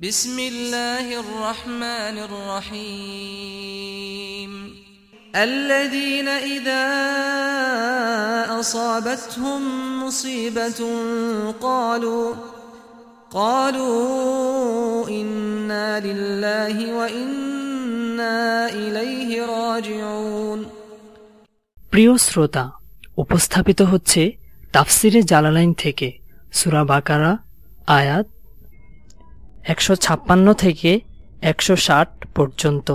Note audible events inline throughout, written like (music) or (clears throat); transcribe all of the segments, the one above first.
بسم الله الرحمن الرحيم الذين إذا أصابتهم مصيبة قالوا قالوا إنا لله وإنا إليه راجعون প্রিয় শ্রোতা উপস্থাপিত হচ্ছে তাফসিরে জালালাইন থেকে সুরা বাকারা আয়াত একশো ছাপ্পান্ন থেকে একশো ষাট পর্যন্ত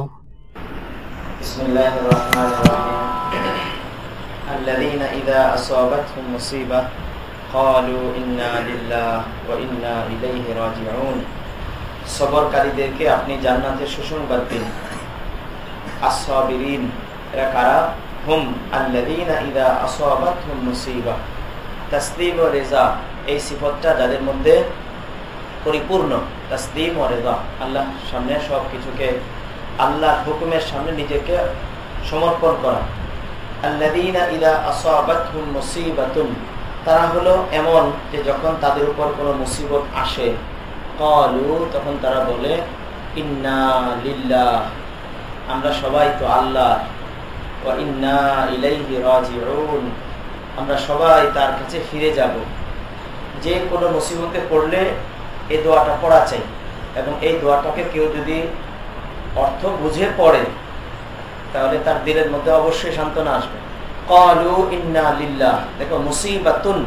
بسم الله الرحمن الرحيم الذين إذا أصابتهم مصيبة قالوا إنا لله وإنا إليه راجعون সবরকারীদেরকে আপনি জান্নাতের সুসংবাদ দিন আসসাবিরিন এরা কারা হুম আল্লাযীনা ইযা আসাবাতহুম মুসিবা তাসলিম ও রেজা এই সিফতটা যাদের মধ্যে পরিপূর্ণ, তাসলিম ও আল্লাহ সামনে সব কিছুকে, আল্লাহর হুকুমের সামনে নিজেকে সমর্পণ করা। আসাবাতহুম মুসিবাতুন, তারা হলো এমন যে যখন তাদের উপর কোনো মুসিবত আসে কলু তখন তারা বলে, ইন্না লিল্লাহ আমরা সবাই তো আল্লাহ ওয়া ইন্না ইলাইহি রাজিউন, আমরা সবাই তার কাছে ফিরে যাব। যে কোনো মুসিবতে পড়লে এই দোয়াটা পড়া চাই। এবং এই দোয়াটাকে কেউ যদি অর্থ বুঝে পড়ে, তাহলে তার দিলের মধ্যে অবশ্যই সান্ত্বনা আসবে। কলু ইন্না লিল্লাহ। দেখো, মুসিবাতুন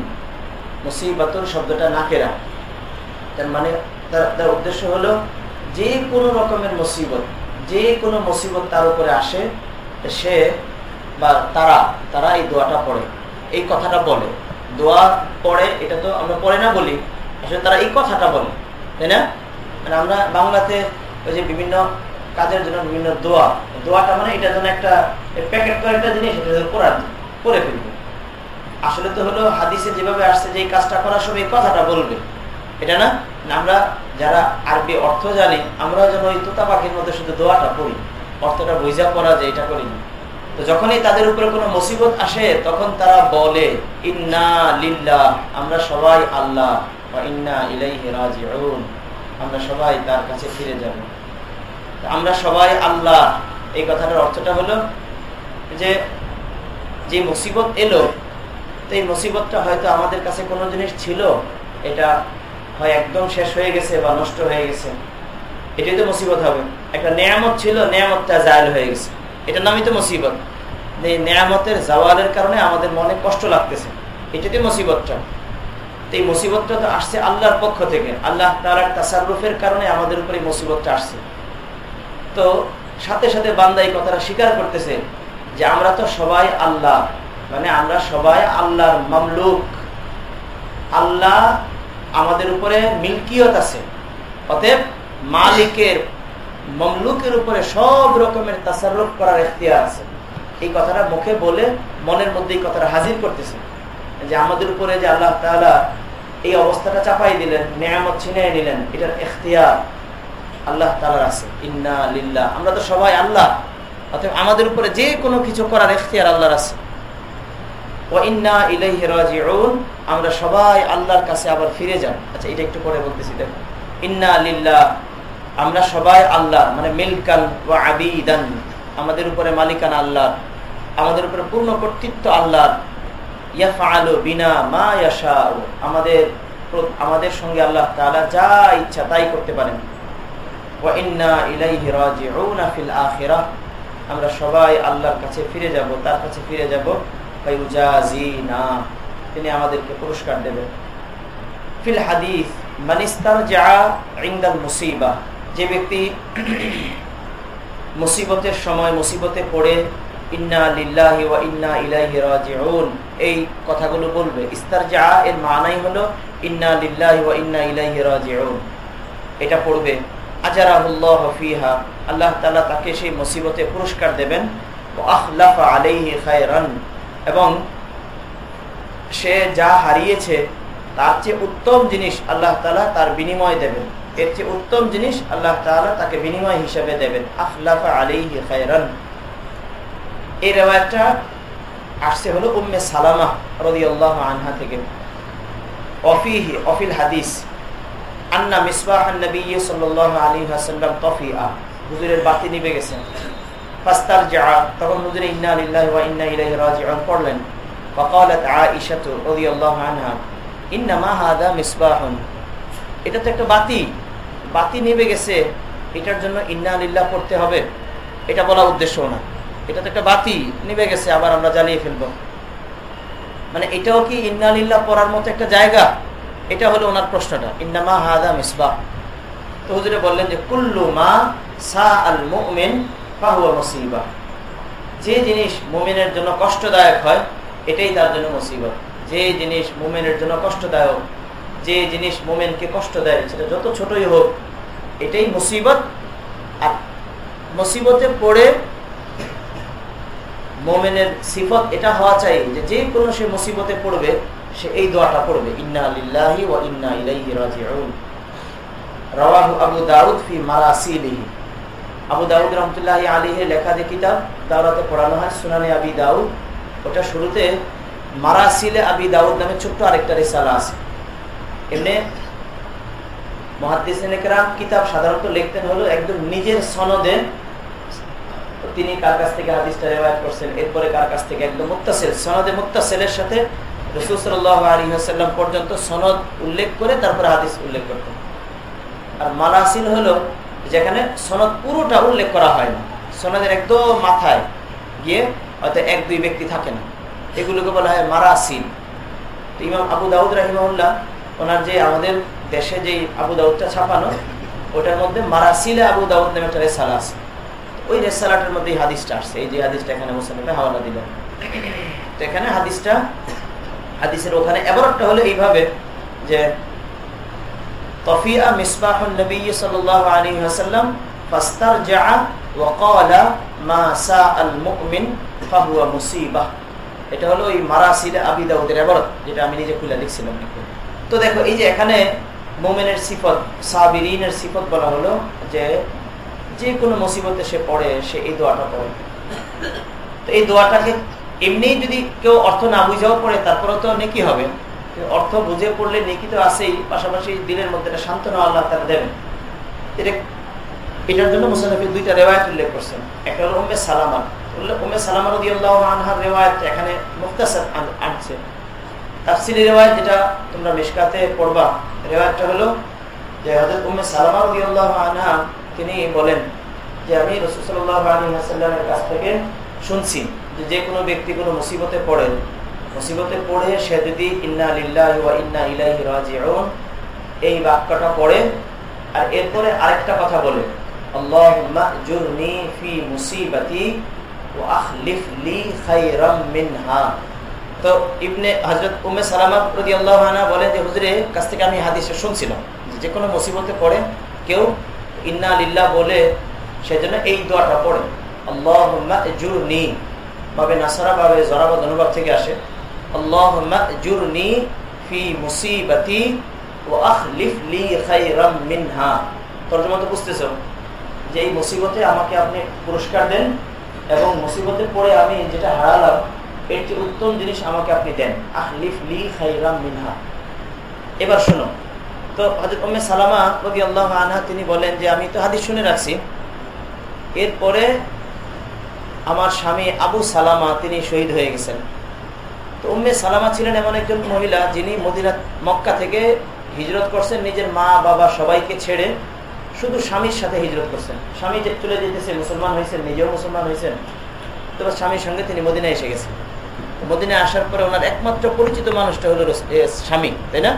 মুসিবাতুন শব্দটা না নাকেরা। তার মানে তার তার উদ্দেশ্য হলো যে কোনো রকমের মুসিবত, যে কোনো মুসিবত তার উপরে আসে, সে বা তারা তারা এই দোয়াটা পড়ে। এই কথাটা বলে। দোয়া পড়ে, এটা তো আমরা পড়ে না বলি। আসলে তারা এই কথাটা বলে, তাই না? মানে আমরা বাংলাতে ওই যে বিভিন্ন কাজের জন্য বিভিন্ন দোয়া, দোয়াটা মানে এটা যেন একটা প্যাকেট করে একটা জিনিস করার করে ফেলবে। আসলে তো হলো হাদিসে যেভাবে আসছে যে এই কাজটা করার সময় এই কথাটা বলবে, এটা না, আমরা যারা আরবি অর্থ জানি, আমরা যেন ওই তোতা পাখির মধ্যে শুধু দোয়াটা পড়ি, অর্থটা বুঝা পড়া যে এটা করি না। তো যখনই তাদের উপরে কোনো মুসিবত আসে, তখন তারা বলে, ইন্না লিল্লাহ, আমরা সবাই আল্লাহ। আমরা সবাই তার কাছে ফিরে যাব। আমরা সবাই আল্লাহ। এই কথাটার অর্থটা হলো যে যে মুসিবত এলো, তো এই মুসিবতটা হয়তো আমাদের কাছে কোনো জিনিস ছিল, এটা হয় একদম শেষ হয়ে গেছে বা নষ্ট হয়ে গেছে। এটাই তো মুসিবত হবে। একটা নেয়ামত ছিল, নেয়ামতটা জায়ল হয়ে গেছে। এটার নামই তো মুসিবত। এই নেয়ামতের জাওয়ালের কারণে আমাদের মনে কষ্ট লাগতেছে। এটাতে মুসিবতটা। এই মুসিবতটা তো আসছে আল্লাহর পক্ষ থেকে। আল্লাহ তালার তাসারুফের কারণে আমাদের উপরে এই মুসিবতটা আসছে। তো সাথে সাথে বান্দা এই কথাটা স্বীকার করতেছে যে আমরা তো সবাই আল্লাহ। মানে আমরা সবাই আল্লাহর মামলুক। আল্লাহ আমাদের উপরে মিল্কিয়ত আছে। অতএব মালিকের, মমলুকের উপরে সব রকমের তাসারুফ করার এখতিয়ার আছে। এই কথাটা মুখে বলে মনের মধ্যে এই কথাটা হাজির করতেছে। যে আমাদের উপরে যে আল্লাহ তালা এই অবস্থাটা চাপাই দিলেন, নিয়ামত ছিনিয়ে নিলেন, এটার এখতিয়ার আল্লাহ তালার আছে। ইন্না লিল্লাহ, আমরা তো সবাই আল্লাহ, অতএব আমাদের উপরে যে কোনো কিছু করার এখতিয়ার আল্লাহর আছে। ও ইন্না ইলাইহি রাজিউন, আমরা সবাই আল্লাহর কাছে আবার ফিরে যাব। আচ্ছা এটা একটু পরে বলতেছি, দেখো। ইন্না লিল্লাহ, আমরা সবাই আল্লাহ মানে মিলকান ও আবিদান, আমাদের উপরে মালিকান আল্লাহ, আমাদের উপরে পূর্ণ কর্তৃত্ব আল্লাহ আমাদের আমাদের সঙ্গে আল্লাহ তাআলা যা ইচ্ছা তাই করতে পারেন। আমরা সবাই আল্লাহর কাছে ফিরে যাব, তার কাছে ফিরে যাব। ফায়ুজাজিনা তিনি আমাদেরকে পুরস্কার দেবেন। ফিল হাদিস মানিস্তার যা ইন্দাল মুসিবা। যে ব্যক্তি (clears throat) মুসিবতের সময়, মুসিবতে পড়ে এই কথাগুলো বলবে। এর মানাই হলো, ইন্না এটা পড়বে আল্লাহ তাকে সেই মুসিবতে পুরস্কার দেবেন এবং সে যা হারিয়েছে, তার চেয়ে উত্তম জিনিস আল্লাহ তালা তার বিনিময় দেবেন। এর চেয়ে উত্তম জিনিস আল্লাহ তালা তাকে বিনিময় হিসেবে দেবেন, আখলাফা আলিহি খায়রান এই রেওয়ায়তটা আসছে হলো উম্মে সালামা রদি আল্লাহ আনহা থেকে অফিহি অফিল হাদিস আন্না মিসবাহ নবী সাল্লাল্লাহু আলাইহি ওয়াসাল্লাম তফিআ হুজুরের বাতি নিভে গেছে ফাস্তার যা তখন হুজুরে ইন্না লিল্লাহি ওয়া ইন্না ইলাইহি রাজিউন পড়লেন فقالت عائشة رضي الله عنها إنما هذا مصباح এটা তো একটা বাতি বাতি নিভে গেছে এটার জন্য ইন্না লিল্লাহ পড়তে হবে এটা বলা উদ্দেশ্য না এটা তো একটা বাতি, নিভে গেছে, আবার আমরা জ্বালিয়ে ফেলব। মানে এটাও কি ইন্না লিল্লাহ পড়ার মতো একটা জায়গা? এটা হলো ওনার প্রশ্নটা, ইন্নামা হাদা মিসবাহ। তো হুজুরে বললেন যে, কুল্লু মা সা আল মুমিন ফাহুয়া মুসিবা। যে জিনিস মুমিনের জন্য কষ্টদায়ক হয়, এটাই তার জন্য মুসিবত যে জিনিস মুমেনের জন্য কষ্টদায়ক, যে জিনিস মোমেনকে কষ্ট দেয়, সেটা যত ছোটই হোক, এটাই মুসিবত। আর মুসিবতে পড়ে মোমেনের সিফত এটা হওয়া চাই যে যে কোনো সে মুসিবতে পড়বে, সে এই দোয়াটা পড়বে আবু দাউদ রহমতুল্লাহি লেখা যে কিতাব, দাওরাতে পড়ানো হয় সুনানে আবি দাউদ। ওটা শুরুতে মারাসিলে আবি দাউদ নামে ছোট্ট আরেকটা রেসালা আছে। এমনি মহাদিসাম কিতাব সাধারণত লিখতেন হলো একদম নিজের সনদে তিনি কার কাছ থেকে হাদিসটা রেওয়ায়ত করছেন? এরপরে কার কাছ থেকে? একদম মুক্তাসেল সনদে মুক্তাসেলের সাথে পর্যন্ত সনদ উল্লেখ করে তারপরে হাদিস উল্লেখ করতেন। আর মারাসিল হলো যেখানে সনদ পুরোটা উল্লেখ করা হয় না। সনদের একদম মাথায় গিয়ে হয়তো এক, দুই ব্যক্তি থাকে না। এগুলোকে বলা হয় মারাসিল। ইমাম আবু দাউদ রাহিমাউল্লাহ ওনার যে আমাদের দেশে যে আবু দাউদটা ছাপানো, ওটার মধ্যে মারাসিলে আবু দাউদ নামে একটা রেসালা আছে। ওই রেসালাটের মধ্যে হাদিসটা আসছে। এই যে হাদিসটা এখানে মুসলিমে হাওয়ালা দিল। এখানে হাদিসটা, হাদিসের ওখানে এবার একটা হলো এইভাবে যে তফিয়া মিসবাহুল নবী সাল্লাহ আলী হাসাল্লাম ফাস্তার জা ওয়াকালা মা সা আল মুকমিন ফাহুয়া মুসিবাহ। এটা হলো ওই মারাসির আবি দাউদের এবারত, যেটা আমি নিজে খুলে লিখছিলাম তো দেখো, এই যে এখানে মোমেনের সিফত, সাবিরিনের সিফত বলা হলো যে যে কোনো মুসিবতে সে পড়ে, সে এই দোয়াটা পড়ে। তো এই দোয়াটাকে এমনিই যদি কেউ অর্থ না বুঝেও পড়ে তারপরে তো নেকি হবে। অর্থ বুঝে পড়লে নেকি তো আছেই, পাশাপাশি দিলের মধ্যে একটা সান্ত্বনা আল্লাহ তারা দেবেন এটা এটার জন্য মুসানফি দুইটা রেওয়ায়ত উল্লেখ করছেন। একটা হলো উম্মে সালামা। উম্মে সালামা রদি আল্লাহ আনহার রেওয়ায়ত এখানে মুক্তাসার আনছে। তাফসিলি রেওয়ায়ত যেটা তোমরা মিশকাতে পড়বা, রেওয়ায়তটা হলো যে হজরত উম্মে সালামা রদি আল্লাহ আনহা তিনি বলেন যে আমি রসুল্লাহ আলী হাসাল্লামের কাছ থেকে শুনছি যে যে কোনো ব্যক্তি কোনো মুসিবতে পড়ে মুসিবতে পড়ে সে যদি ইন্না লিল্লাহ ইন্না ইলাইহি রাজিউন, এই বাক্যটা পড়ে আর এরপরে আরেকটা কথা বলে যে কোনো মুসিবতে পড়ে কেউ ইন্না লিল্লাহ বলে, সেজন্য এই দোয়াটা পড়ে। আল্লাহুম্মা নাসারা বাবে জরাবাদ অনুবাদ থেকে আসে। আল্লাহুম্মা মুসিবাতি খায়রাম মিনহা। তরজমা তো বুঝতেছো? যে এই মুসিবতে আমাকে আপনি পুরস্কার দেন এবং মুসিবতে পড়ে আমি যেটা হারালাম, এর উত্তম জিনিস আমাকে আপনি দেন। আহলিফ লি খাইরাম মিনহা। এবার শোনো তো হজরত উম্মে সালামা রবি আল্লাহ আনহা তিনি বলেন যে, আমি তো হাদিস শুনে রাখছি। এরপরে আমার স্বামী আবু সালামা তিনি শহীদ হয়ে গেছেন। তো উম্মে সালামা ছিলেন এমন একজন মহিলা যিনি মদিনা, মক্কা থেকে হিজরত করছেন। নিজের মা, বাবা সবাইকে ছেড়ে শুধু স্বামীর সাথে হিজরত করছেন। স্বামী যে চলে যেতেছে, মুসলমান হয়েছেন, নিজেও মুসলমান হয়েছেন তো স্বামীর সঙ্গে তিনি মদিনায় এসে গেছেন। মদিনায় আসার পরে ওনার একমাত্র পরিচিত মানুষটা হলো স্বামী, তাই না?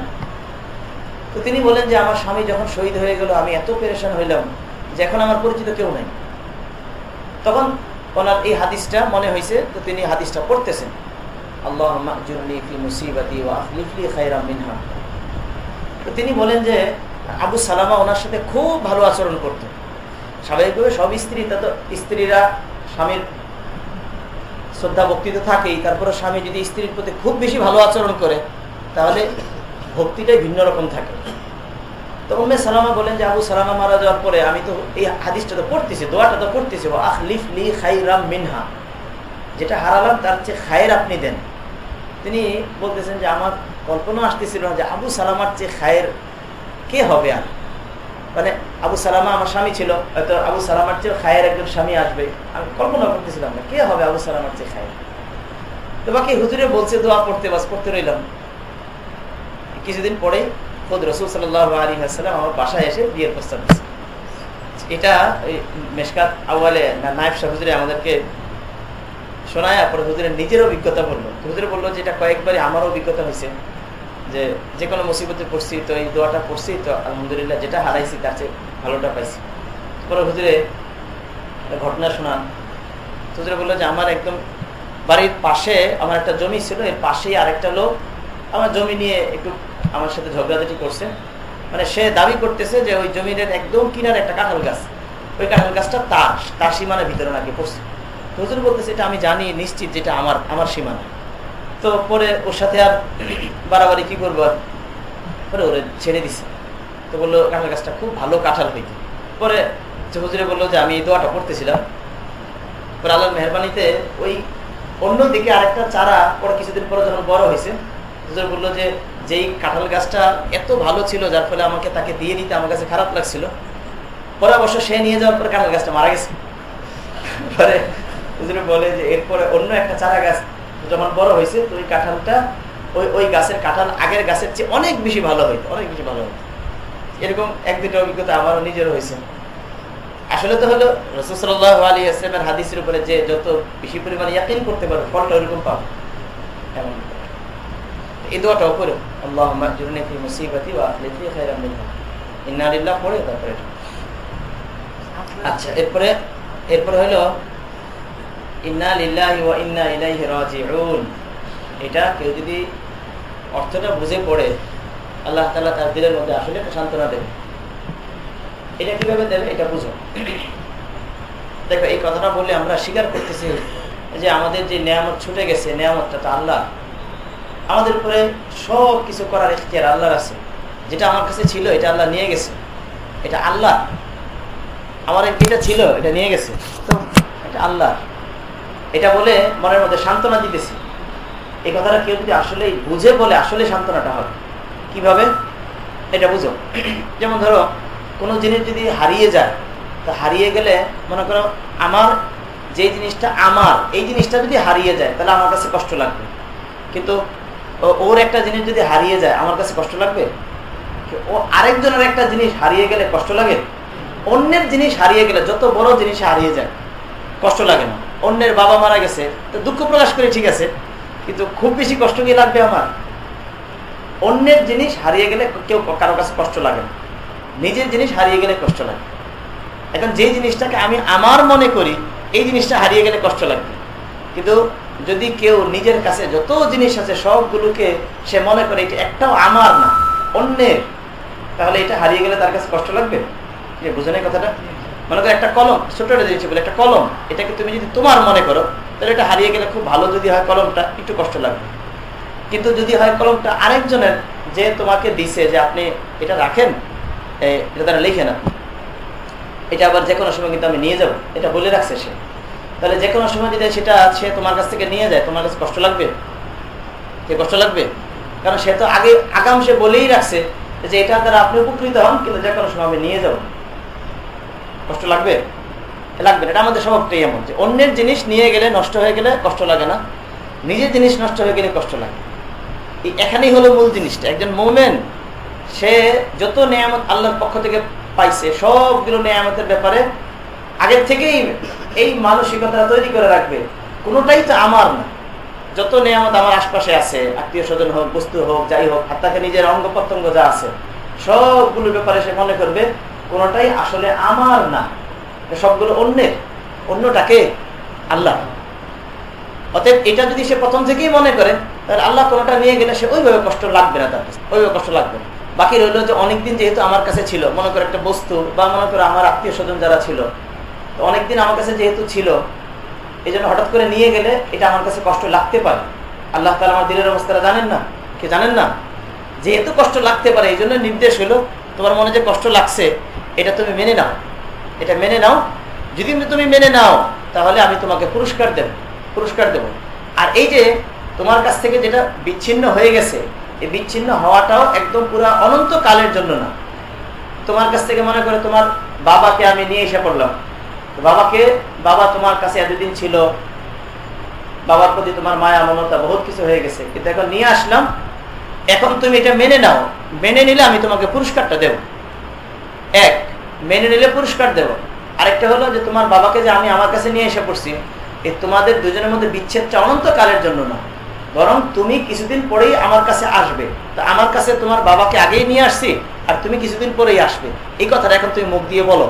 তো তিনি বলেন যে, আমার স্বামী যখন শহীদ হয়ে গেল, আমি এত পেরেশান হইলাম যে এখন আমার পরিচিত কেউ নাই। তখন ওনার এই হাদিসটা মনে হয়েছে তো তিনি হাদিসটা পড়তেছেন। আল্লাহ তো তিনি বলেন যে, আবু সালামা ওনার সাথে খুব ভালো আচরণ করতো স্বাভাবিকভাবে সব স্ত্রী, তা তো স্ত্রীরা স্বামীর শ্রদ্ধা ভক্তি থাকেই। তারপরে স্বামী যদি স্ত্রীর প্রতি খুব বেশি ভালো আচরণ করে, তাহলে ভক্তিটাই ভিন্ন রকম থাকে। তো উম্মে সালামা বলেন যে, আবু সালামা মারা যাওয়ার পরে আমি তো এই হাদিসটা তো পড়তেছি, দোয়াটা তো পড়তেছি আখলিফ লি খাইরাম মিনহা। যেটা হারালাম, তার চেয়ে খায়ের আপনি দেন। তিনি বলতেছেন যে, আমার কল্পনা আসতেছিল না যে, আবু সালামার চেয়ে খায়ের কে হবে আর? মানে আবু সালামা আমার স্বামী ছিল, হয়তো আবু সালামার চেয়ে খায়ের একজন স্বামী আসবে। আমি কল্পনা করতেছিলাম না, কে হবে আবু সালামার চেয়ে খায়ের? তো বাকি হুজুরে বলছে, দোয়া পড়তে বাস, পড়তে রইলাম। কিছুদিন পরে খোদ রসুল সাল্লাহ আলী হাসালাম আমার বাসায় এসে বিয়ের প্রস্তাব দিচ্ছে এটা মেশকাত আওয়ালে নায়ব শাহ হুজুরে আমাদেরকে শোনায় পরে হুজুরের নিজের অভিজ্ঞতা বলল। হুজুরে বলল যে এটা কয়েকবারই আমারও অভিজ্ঞতা হয়েছে যে যে কোনো মুসিবতে পড়ছি, তো এই দোয়াটা পড়ছি, তো আলহামদুলিল্লাহ যেটা হারাইছি তার চেয়ে ভালোটা পাইছি। পরে হুজুরে ঘটনা শোনান। হুজুরে বলল যে আমার একদম বাড়ির পাশে আমার একটা জমি ছিল, এর পাশেই আরেকটা লোক আমার জমি নিয়ে একটু আমার সাথে ঝগড়াঝাটি করছে। মানে সে দাবি করতেছে যে ওই জমির একদম কিনার একটা কাঁঠাল গাছ। ওই কাঁঠাল গাছটা তার তার সীমানার ভিতরে নাকি পড়ছে। হুজুর বলতেছে, এটা আমি জানি, নিশ্চিত যেটা আমার আমার সীমানা। তো পরে ওর সাথে আর বাড়াবাড়ি কি করব আর? পরে ওরে ছেড়ে দিছে। তো বলল, কাঁঠাল গাছটা খুব ভালো কাঁঠাল হইতে। পরে হুজুরে বলল যে, আমি এই দোয়াটা পড়তেছিলাম। পরে আল্লাহর মেহরবানিতে ওই অন্যদিকে আরেকটা চারা পরে কিছুদিন পরে যখন বড় হয়েছে, হুজুর বলল যে যেই কাঁঠাল গাছটা এত ভালো ছিল, যার ফলে আমাকে তাকে দিয়ে দিতে আমার কাছে খারাপ লাগছিল। পরে অবশ্য সে নিয়ে যাওয়ার পরে কাঁঠাল গাছটা মারা গেছে। পরে বলে যে, এরপরে অন্য একটা চারা গাছ যখন বড় হয়েছে, তো ওই কাঁঠালটা, ওই ওই গাছের কাঁঠাল আগের গাছের চেয়ে অনেক বেশি ভালো হইতো, অনেক বেশি ভালো হইতো। এরকম এক দুটো অভিজ্ঞতা আমারও নিজেরও হয়েছে। আসলে তো হলো রসুসল্লাহ আলী আসলামের হাদিসের উপরে যে যত বেশি পরিমাণে ইয়াকিন করতে পারবে ফলটা ওইরকম পাবে। এমন এই দোয়াটাও করে আল্লাহ মুসিবতি বা খাইরাম পড়ে তারপরে আচ্ছা এরপরে এরপরে হলো ইন্না লিল্লাহি ওয়া ইন্না ইলাইহি রাজিউন এটা কেউ যদি অর্থটা বুঝে পড়ে আল্লাহ তাআলা তার দিলের মধ্যে আসলে একটা সান্ত্বনা দেবে এটা কীভাবে দেবে এটা বুঝো দেখো এই কথাটা বলে আমরা স্বীকার করতেছি যে আমাদের যে নিয়ামত ছুটে গেছে নিয়ামতটা তো আল্লাহ আমাদের উপরে সব কিছু করার ইখতিয়ার আল্লাহর আছে। যেটা আমার কাছে ছিল, এটা আল্লাহ নিয়ে গেছে। এটা আল্লাহ। আমার এটা ছিল, এটা নিয়ে গেছে। এটা আল্লাহ। এটা বলে মনের মধ্যে সান্ত্বনা দিতেছি। এই কথাটা কেউ যদি আসলেই বুঝে বলে আসলে সান্ত্বনাটা হবে। কীভাবে? এটা বুঝো। (clears throat) যেমন ধরো, কোনো জিনিস যদি হারিয়ে যায়, তো হারিয়ে গেলে মনে করো, আমার যে জিনিসটা আমার, এই জিনিসটা যদি হারিয়ে যায়, তাহলে আমার কাছে কষ্ট লাগবে। কিন্তু ওর একটা জিনিস যদি হারিয়ে যায়, আমার কাছে কষ্ট লাগবে? ও আরেকজনের একটা জিনিস হারিয়ে গেলে কষ্ট লাগে? অন্যের জিনিস হারিয়ে গেলে যত বড় জিনিস হারিয়ে যায়, কষ্ট লাগে না। অন্যের বাবা মারা গেছে, তো দুঃখ প্রকাশ করে ঠিক আছে, কিন্তু খুব বেশি কষ্ট কি লাগবে আমার? অন্যের জিনিস হারিয়ে গেলে কেউ কারও কাছে কষ্ট লাগে না। নিজের জিনিস হারিয়ে গেলে কষ্ট লাগে এখন যে জিনিসটাকে আমি আমার মনে করি, এই জিনিসটা হারিয়ে গেলে কষ্ট লাগবে। কিন্তু যদি কেউ নিজের কাছে যত জিনিস আছে সবগুলোকে সে মনে করে এটা একটাও আমার না, অন্যের, তাহলে এটা হারিয়ে গেলে তার কাছে কষ্ট লাগবে? যে বুঝে নেই কথাটা? মনে করো একটা কলম ছোট জিনিস বলে, একটা কলম, এটাকে তুমি যদি তোমার মনে করো, তাহলে এটা হারিয়ে গেলে খুব ভালো, যদি হয় কলমটা একটু কষ্ট লাগবে। কিন্তু যদি হয় কলমটা আরেকজনের, যে তোমাকে দিছে যে আপনি এটা রাখেন এটা তারা লিখে না, এটা আবার যে কোনো সময় কিন্তু আমি নিয়ে যাব, এটা বলে রাখছে সে। তাহলে যে কোনো সময় যদি সেটা সে তোমার কাছ থেকে নিয়ে যায়, তোমার কাছে কষ্ট লাগবে? সে কষ্ট লাগবে? কারণ সে তো আগে আগাম সে বলেই রাখছে যে এটা দ্বারা আপনি উপকৃত হন, কিন্তু যে কোনো সময় আমি নিয়ে যাব। কষ্ট লাগবে? লাগবে এটা আমাদের স্বভাবটাই এমন যে অন্যের জিনিস নিয়ে গেলে নষ্ট হয়ে গেলে কষ্ট লাগে না। নিজের জিনিস নষ্ট হয়ে গেলে কষ্ট লাগে। এই এখানেই হলো মূল জিনিসটা। একজন মোমেন, সে যত নিয়ামত আল্লাহর পক্ষ থেকে পাইছে, সবগুলো নিয়ামতের ব্যাপারে আগের থেকেই এই মানসিকতা তৈরি করে রাখবে, কোনোটাই তো আমার না। যত নিয়ামত আমার আশপাশে আছে, আত্মীয় স্বজন হোক, বস্তু হোক, যাই হোক, আর তাকে নিজের অঙ্গ প্রত্যঙ্গ যা আছে, সবগুলো ব্যাপারে সে মনে করবে, কোনোটাই আসলে আমার না। সবগুলো অন্যের, অন্যটাকে আল্লাহ। অতএব এটা যদি সে প্রথম থেকেই মনে করে, তাহলে আল্লাহ কোনোটা নিয়ে গেলে সে ওইভাবে কষ্ট লাগবে না তার কাছে, ওইভাবে কষ্ট লাগবে না। বাকি রইল যে অনেকদিন যেহেতু আমার কাছে ছিল, মনে করে একটা বস্তু, বা মনে করে আমার আত্মীয় স্বজন যারা ছিল অনেকদিন আমার কাছে যেহেতু ছিল এই জন্য হঠাৎ করে নিয়ে গেলে এটা আমার কাছে কষ্ট লাগতে পারে। আল্লাহ তালা আমার দিলের অবস্থাটা জানেন না? কে জানেন না? যেহেতু কষ্ট লাগতে পারে এই জন্য নির্দেশ হলো, তোমার মনে যে কষ্ট লাগছে, এটা তুমি মেনে নাও। এটা মেনে নাও। যদি তুমি মেনে নাও, তাহলে আমি তোমাকে পুরস্কার দেব পুরস্কার দেব। আর এই যে তোমার কাছ থেকে যেটা বিচ্ছিন্ন হয়ে গেছে, এই বিচ্ছিন্ন হওয়াটাও একদম পুরো অনন্তকালের জন্য না। তোমার কাছ থেকে মনে করে তোমার বাবাকে আমি নিয়ে এসে পড়লাম। বাবাকে, বাবা তোমার কাছে এতদিন ছিল। বাবার প্রতি তোমার মায়া, মমতা বহুত কিছু হয়ে গেছে। কিন্তু এখন নিয়ে আসলাম। এখন তুমি এটা মেনে নাও। মেনে নিলে আমি তোমাকে পুরস্কারটা দেব। এক, মেনে নিলে পুরস্কার দেব। আরেকটা হলো যে তোমার বাবাকে যে আমি আমার কাছে নিয়ে এসে পড়ছি, এ তোমাদের দুজনের মধ্যে বিচ্ছেদটা অনন্তকালের জন্য না। বরং তুমি কিছুদিন পরেই আমার কাছে আসবে। তো আমার কাছে তোমার বাবাকে আগেই নিয়ে আসছি, আর তুমি কিছুদিন পরেই আসবে। এই কথাটা এখন তুমি মুখ দিয়ে বলো।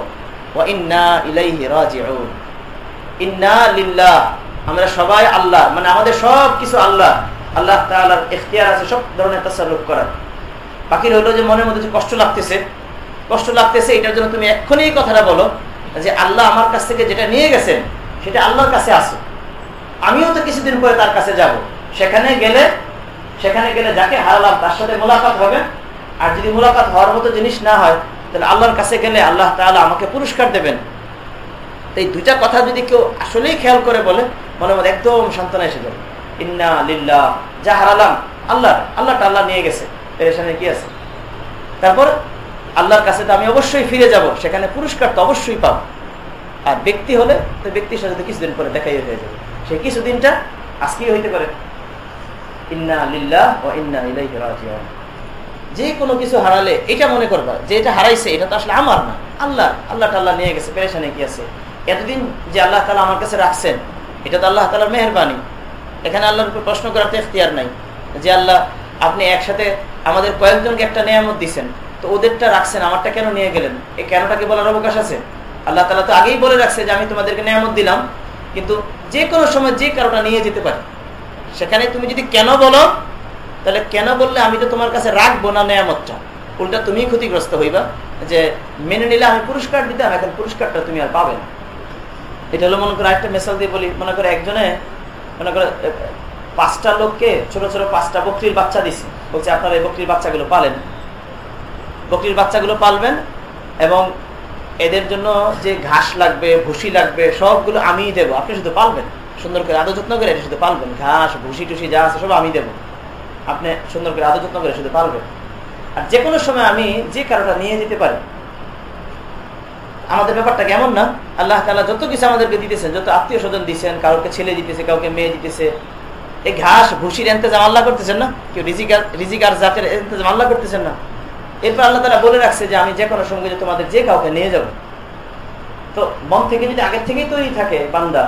আমরা সবাই আল্লাহ মানে আমাদের সব কিছু আল্লাহ। আল্লাহ তাআলার ইখতিয়ার আছে, সব ধরনের তাসাররুফ করার। বাকি হলো যে মনের মধ্যে কষ্ট লাগতেছে কষ্ট লাগতেছে, এটার জন্য তুমি এক্ষুনি কথাটা বলো যে আল্লাহ আমার কাছ থেকে যেটা নিয়ে গেছেন, সেটা আল্লাহর কাছে আছে। আমিও তো কিছুদিন পরে তার কাছে যাব। সেখানে গেলে সেখানে গেলে যাকে হারালাম, তার সাথে মোলাকাত হবে। আর যদি মোলাকাত হওয়ার মতো জিনিস না হয় তাহলে আল্লাহর কাছে গেলে আল্লাহ তাহলে আমাকে পুরস্কার দেবেন। এই দুইটা কথা যদি কেউ আসলেই খেয়াল করে বলে মনে মনে একদম সান্ত্বনা এসে যাবে। ইন্না লিল্লাহ, যা হারালাম আল্লাহ আল্লাহটা আল্লাহ নিয়ে গেছে। পেরেশানে কি আছে? তারপর আল্লাহর কাছে তো আমি অবশ্যই ফিরে যাব, সেখানে পুরস্কার তো অবশ্যই পাব। আর ব্যক্তি হলে তো ব্যক্তির সাথে কিছুদিন পরে দেখাই হয়ে যাবে। সেই কিছুদিনটা আজকেই হইতে পারে। ইন্না লিল্লাহ ও ইন্না ইলাইহি রাজিউন। যে কোনো কিছু হারালে এটা মনে করবা যে এটা হারাইছে, এটা তো আসলে আমার না। আল্লাহ আল্লাহ টাল্লাহ নিয়ে গেছে, পেরেশানে কি আছে? এতদিন যে আল্লাহ তালা আমার কাছে রাখছেন, এটা তো আল্লাহ তালার মেহরবানি। এখানে আল্লাহর উপর প্রশ্ন করার তো এখতিয়ার নাই যে আল্লাহ, আপনি একসাথে আমাদের কয়েকজনকে একটা নিয়ামত দিচ্ছেন তো ওদেরটা রাখছেন, আমারটা কেন নিয়ে গেলেন? এই কেনটাকে বলার অবকাশ আছে? আল্লাহ তালা তো আগেই বলে রাখছে যে আমি তোমাদেরকে নিয়ামত দিলাম, কিন্তু যে কোনো সময় যে কারোটা নিয়ে যেতে পারে। সেখানে তুমি যদি কেন বলো তাহলে কেন বললে আমি তো তোমার কাছে রাখব না নেয়ামতটা? উল্টা তুমি ক্ষতিগ্রস্ত হইবা, যে মেনে নিলে আমি পুরস্কার দিতাম এখন পুরস্কারটা তুমি আর পাবে না। এটা হলো মনে করো একটা মেসাল দিয়ে বলি, মনে করো একজনে, মনে করো পাঁচটা লোককে ছোট ছোট পাঁচটা বকরির বাচ্চা দিছি। বলছে, আপনারা এই বকরির বাচ্চাগুলো পালেন। বকরির বাচ্চাগুলো পালবেন এবং এদের জন্য যে ঘাস লাগবে, ভুসি লাগবে, সবগুলো আমিই দেবো। আপনি শুধু পালবেন। সুন্দর করে আদর যত্ন করে শুধু পালবেন। ঘাস, ভুসি টুসি যা আছে সব আমি দেবো। আপনি সুন্দর করে আদর যত্ন করে শুধু পালবেন আর যে কোনো সময় আমি যে কারোটা নিয়ে যেতে পারি, আমাদের ব্যাপারটা কেমন না? আল্লাহ তালা যত কিছু আমাদেরকে দিতেছেন, যত আত্মীয় স্বজন দিচ্ছেন কাউকে ছেলে দিতেছে, কাউকে মেয়ে দিতেছে, এই ঘাস ভুসির এন্তেজাম আল্লাহ করতেছেন না? কেউ রিজিকার রিজিকার জাতের এন্তেজাম আল্লাহ করতেছেন না? এরপর আল্লাহ তালা বলে রাখছে যে, আমি যে কোনো সঙ্গে তোমাদের যে কাউকে নিয়ে যাব। তো মন থেকে যদি আগের থেকেই তৈরি থাকে বান্দা,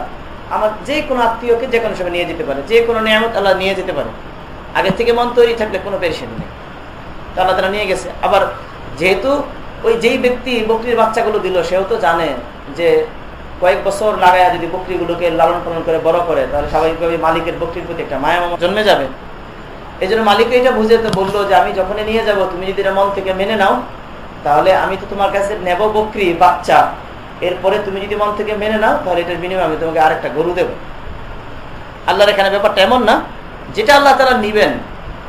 আমার যে কোনো আত্মীয়কে যে কোনো সময় নিয়ে যেতে পারে, যে কোনো নিয়ামত আল্লাহ নিয়ে যেতে পারে। আগের থেকে মন তৈরি থাকলে কোনো পেরেশানি নেই। তো আল্লাহ তালা নিয়ে গেছে। আবার যেহেতু ওই যেই ব্যক্তি বকরির বাচ্চাগুলো দিল, সেও তো জানে যে কয়েক বছর লাগায় যদি বকরিগুলোকে লালন পালন করে, বড় করে, তাহলে স্বাভাবিকভাবে মালিকের বকরির প্রতি একটা মায়া জন্মে যাবে। এই জন্য মালিক এটা বুঝে তো বলল যে, আমি যখনই নিয়ে যাব, তুমি যদি মন থেকে মেনে নাও, তাহলে আমি তো তোমার কাছে নেব বকরি, বাচ্চা। এরপরে তুমি যদি মন থেকে মেনে নাও, তাহলে এটার বিনিময়ে আমি তোমাকে আরেকটা গরু দেব। আল্লাহর এখানে ব্যাপারটা এমন না যেটা আল্লাহ তালা নিবেন।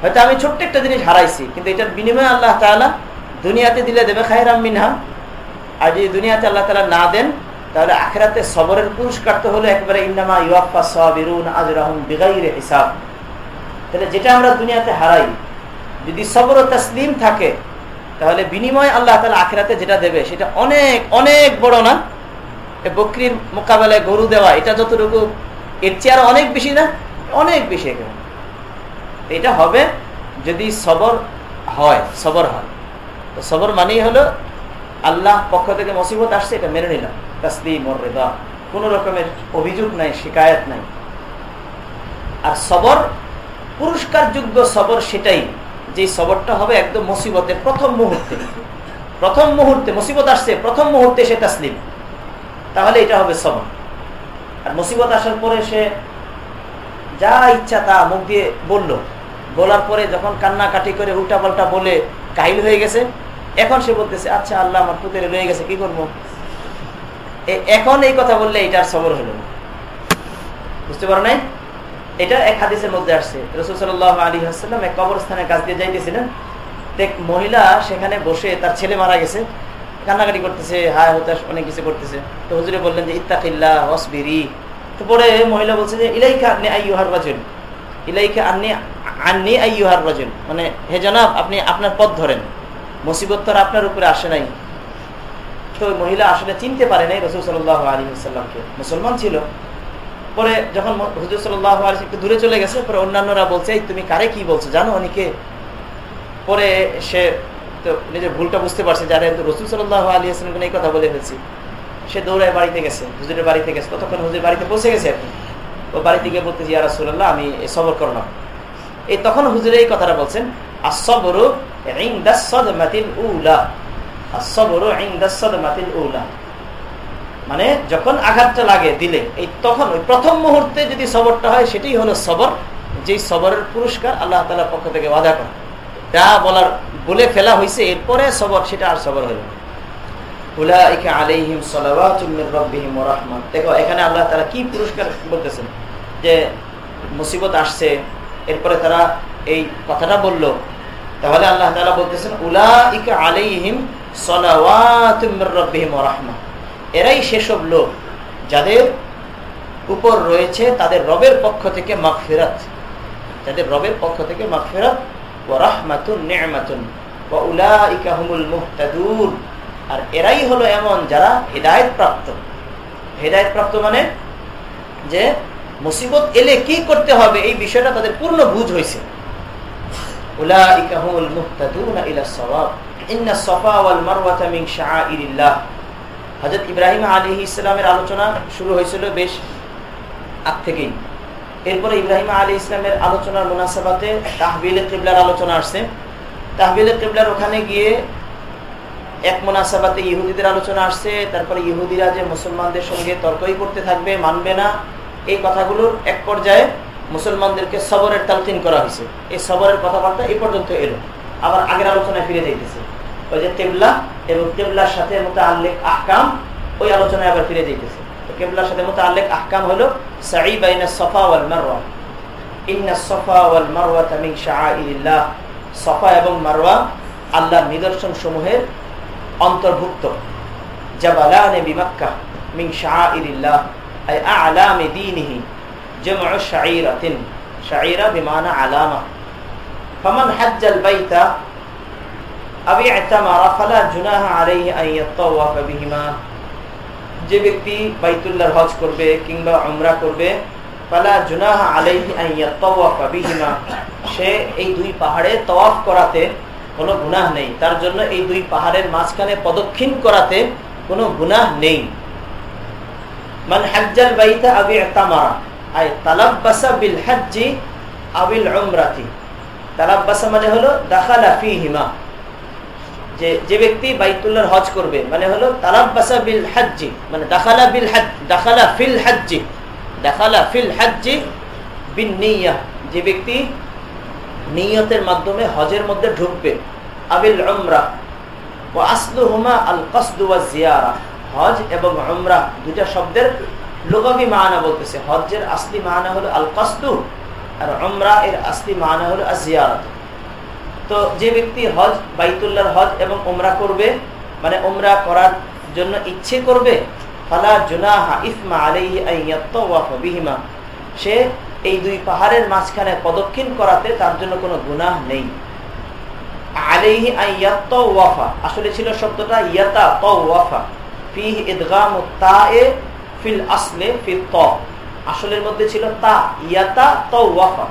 হয়তো আমি ছোট্ট একটা জিনিস হারাইছি, কিন্তু এটার বিনিময়ে আল্লাহ তালা দুনিয়াতে দিলে দেবে খায়রাম মিনহা। আর যদি দুনিয়াতে আল্লাহ তালা না দেন, তাহলে আখেরাতে সবরের পুরস্কার তো হলো একবারে ইন্নামা ইউফা সাবিরুন আজ আজরাহুম বিগাইরে হিসাব। তাহলে যেটা আমরা দুনিয়াতে হারাই, যদি সবর ও তসলিম থাকে, তাহলে বিনিময় আল্লাহ তালা আখেরাতে যেটা দেবে, সেটা অনেক অনেক বড় না? বকরির মোকাবেলায় গরু দেওয়া, এটা যতটুকু, এর চেয়ে আরও অনেক বেশি না? অনেক বেশি এখানে এটা হবে যদি সবর হয় সবর হয়। তো সবর মানেই হলো আল্লাহ পক্ষ থেকে মুসিবত আসছে, এটা মেনে নিলাম। তসলিম ওর রেদা। কোনো রকমের অভিযোগ নাই, শিকায়ত নাই। আর সবর পুরস্কার যোগ্য সবর সেটাই, যে সবরটা হবে একদম মুসিবতের প্রথম মুহূর্তে। প্রথম মুহূর্তে মুসিবত আসছে, প্রথম মুহূর্তে সে তাসলিম। তাহলে এটা হবে সবর। আর মুসিবত আসার পরে সে যা ইচ্ছা তা মুখ দিয়ে বলল। বলার পরে যখন কান্নাকাটি করে উল্টা পাল্টা বলে কাহিল হয়ে গেছে, এখন সে বলতেছে আচ্ছা আল্লাহ আমার পুতেরে রয়ে গেছে, কি করব? এখন এই কথা বললে এটার সবর হলো না। বুঝতে পারো নাই? এটা এক হাদিসের মধ্যে আসছে। রসুল সাল্লাহ আলী হাসাল্লাম এক কবরস্থানের কাছ দিয়ে যাইতেছিলেন। এক মহিলা সেখানে বসে তার ছেলে মারা গেছে। কান্নাকাটি করতেছে, হায় হতাশ, অনেক কিছু করতেছে। তো হুজুরে বললেন যে ইত্তাকিল্লা অসবিরি তো পরে মহিলা বলছে যে, ইলাইকা আপনি আইয়ুহার রাজুল। ইলাইকা আননি আননি আইয়ুহার রাজুল। মানে হে জনাব, আপনি আপনার পথ ধরেন। মুসিবত তো আপনার উপরে আসে নাই। তো মহিলা আসলে চিনতে পারে নাই রসুল সাল্লাহ আলী সাল্লামকে মুসলমান ছিল। পরে যখন হুজুর সাল্লাহ আলী একটু দূরে চলে গেছে, পরে অন্যান্যরা বলছে, এই তুমি কারে কি বলছো? জানো অনেকে পরে সে তো নিজের ভুলটা বুঝতে পারছে যারা কিন্তু রসুল সাল্লাহ আলী আসলামকে এই কথা বলে ফেলছি। সে দৌড়ায় বাড়িতে গেছে, হুজুরের বাড়িতে গেছে। ততক্ষণ হুজুর বাড়িতে পৌঁছে গেছে আর কি। ও বাড়িতে গিয়ে বলতে ইয়া রাসুল্লাহ আমি সবর করলাম। এই তখন হুজুরে এই কথাটা বলছেন উলা। উলা। মানে যখন আঘাতটা লাগে দিলে, এই তখন, ওই প্রথম মুহূর্তে যদি সবরটা হয়, সেটাই হলো সবর। যেই সবরের পুরস্কার আল্লাহ তালার পক্ষ থেকে ওয়াদা করা যা বলার, বলে ফেলা হয়েছে এরপরে সবর, সেটা আর সবর হইল দেখো, এখানে আল্লাহ তারা কি পুরস্কার বলতেছেন? যে মুসিবত আসছে এরপরে তারা এই কথাটা বলল। তাহলে আল্লাহ তালা বলতেছেন উলা ইকা আলাইহিম সলাওয়াতিম এরাই সেসব লোক যাদের উপর রয়েছে তাদের রবের পক্ষ থেকে মাগফিরাত। যাদের রবের পক্ষ থেকে মাগফিরাত ও রাহমাতুন, নেমাতুন। ও উলা ইকা হুমুল মুহতাদুর আর এরাই হলো এমন যারা হেদায়ত প্রাপ্ত। হেদায়ত প্রাপ্ত মানে যে মুসিবত এলে কি করতে হবে? এই বিষয়টা তাদের পূর্ণ বুঝ হয়েছে। ইসলামের আলোচনা তাহবিল আলোচনা তাহবিল ওখানে গিয়ে এক মোনাসাবাতে ইহুদিদের আলোচনা আসছে। তারপরে ইহুদিরা যে মুসলমানদের সঙ্গে তর্কই করতে থাকবে, মানবে না। এই কথাগুলোর এক পর্যায়ে মুসলমানদেরকে সবরের তালকিন করা হয়েছে। এই সবরের কথাবার্তা এই পর্যন্ত এলো। আবার আগের আলোচনায় ফিরে যাইতেছে। ওই যে তেবলা এবং তেবলার সাথে মতো আল্লেখ আহকাম, ওই আলোচনায় আবার ফিরে যাইতেছে। কেবলার সাথে মতো আল্লেখ আহকাম হলো সাই বাইনা সফা ওয়াল মারওয়া। ইন্না সফা ওয়াল মারওয়া তামিন শাআইরিল্লাহ। সফা এবং মারওয়া আল্লাহর নিদর্শন সমূহের অন্তর্ভুক্ত। জাবালানে বিমাক্কা মিন শাআইরিল্লাহ। যে ব্যক্তি বাইতুল্লাহর হজ করবে কিংবা উমরা করবে, ফালা সে এই দুই পাহাড়ে তওয়াফ করাতে কোনো গুনাহ নেই। তার জন্য এই দুই পাহাড়ের মাঝখানে পদক্ষিণ করাতে কোনো গুনাহ নেই। মান হাজ্জাল বাইতা আবি আই তালাব্বাসা বিল হাজ্জি আবিল উমরাতি। তালাব্বাসা মানে হলো দাখালা ফিহিমা। যে যে ব্যক্তি হজ করবে মানে হলো তালাব্বাসা বিল হাজ্জি মানে দাখালা বিল হাজ দাখালা ফিল হাজ্জি, দাখালা ফিল হাজ্জি বিন নিয়া। যে ব্যক্তি নিয়তের মাধ্যমে হজের মধ্যে ঢুকবে আবিল উমরা। ও আসলু হুমা আল কসদু জিয়ারা। হজ এবং উমরা দুটা শব্দের লোকাবি মানা বলতেছে। হজের আসলি মানা হলো আল কসদু আর উমরা এর আসলি মানা হলো আজিয়ারত তো যে ব্যক্তি হজ, বাইতুল্লাহর হজ এবং উমরা করবে মানে উমরা করার জন্য ইচ্ছে করবে, ফালা জুনাহা ইসমা আলাইহি আইয়াত্তাওয়াফা সে এই দুই পাহাড়ের মাঝখানে পদক্ষিণ করাতে তার জন্য কোনো গুনাহ নেই। আলাইহি আইয়াত্তাওয়াফা আসলে ছিল শব্দটা ইয়াতা তাওয়াফা ফিহ ইদগামু তায়ে ফিল আসলে ফিল ত। আসলের মধ্যে ছিল তা, ইয়াতা তাওয়াফা।